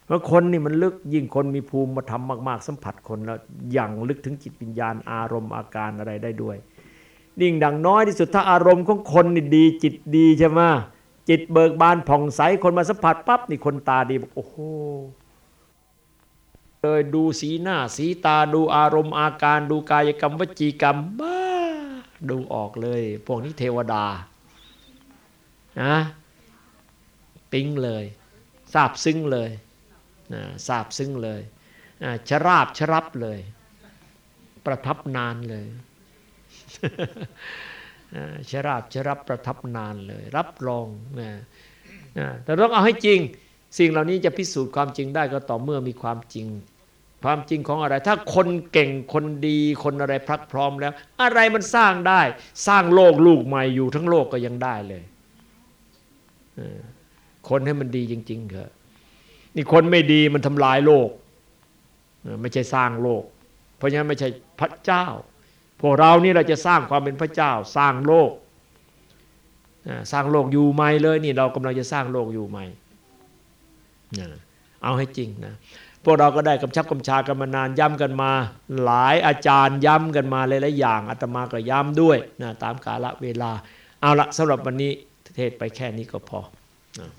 เพราะคนนี่มันลึกยิ่งคนมีภูมิมาทำมาก ๆ สัมผัสคนแล้วอย่างลึกถึงจิตวิญญาณอารมณ์อาการอะไรได้ด้วย ดิ่งดังน้อยที่สุดถ้าอารมณ์ของคนนี่ดี จิตดีใช่ไหมจิตเบิกบานผ่องใสคนมาสัมผัสปั๊บนี่คนตาดีบอกโอ้โหเลยดูสีหน้าสีตาดูอารมณ์อาการ ดูกายกรรมวจีกรรมบ้าดูออกเลย พวกนี้เทวดานะปิ๊งเลยทราบซึ้งเลยนะทราบซึ้งเลยชราบชรับเลย ประทับนานเลย ชราบชรับประทับนานเลย รับรองนะแต่ต้องเอาให้จริง สิ่งเหล่านี้จะพิสูจน์ความจริงได้ก็ต่อเมื่อมีความจริง ความจริงของอะไร ถ้าคนเก่งคนดีคนอะไรพรักพร้อมแล้ว อะไรมันสร้างได้ สร้างโลกลูกใหม่อยู่ทั้งโลกก็ยังได้เลยคนให้มันดีจริง ๆเถอะนี่คนไม่ดีมันทำลายโลก ไม่ใช่สร้างโลก เพราะฉะนั้นไม่ใช่พระเจ้า พวกเรานี่เราจะสร้างความเป็นพระเจ้าสร้างโลก สร้างโลกอยู่ใหม่เลยนี่เรากำลังจะสร้างโลกอยู่ใหม่เอาให้จริงนะพวกเราก็ได้กำชับกำชากันมานานย้ำกันมา หลายอาจารย์ย้ำกันมาหลายๆอย่างอาตมาก็ย้ำด้วยนะตามกาลเวลา เอาละสำหรับวันนี้เทศไปแค่นี้ก็พอนะ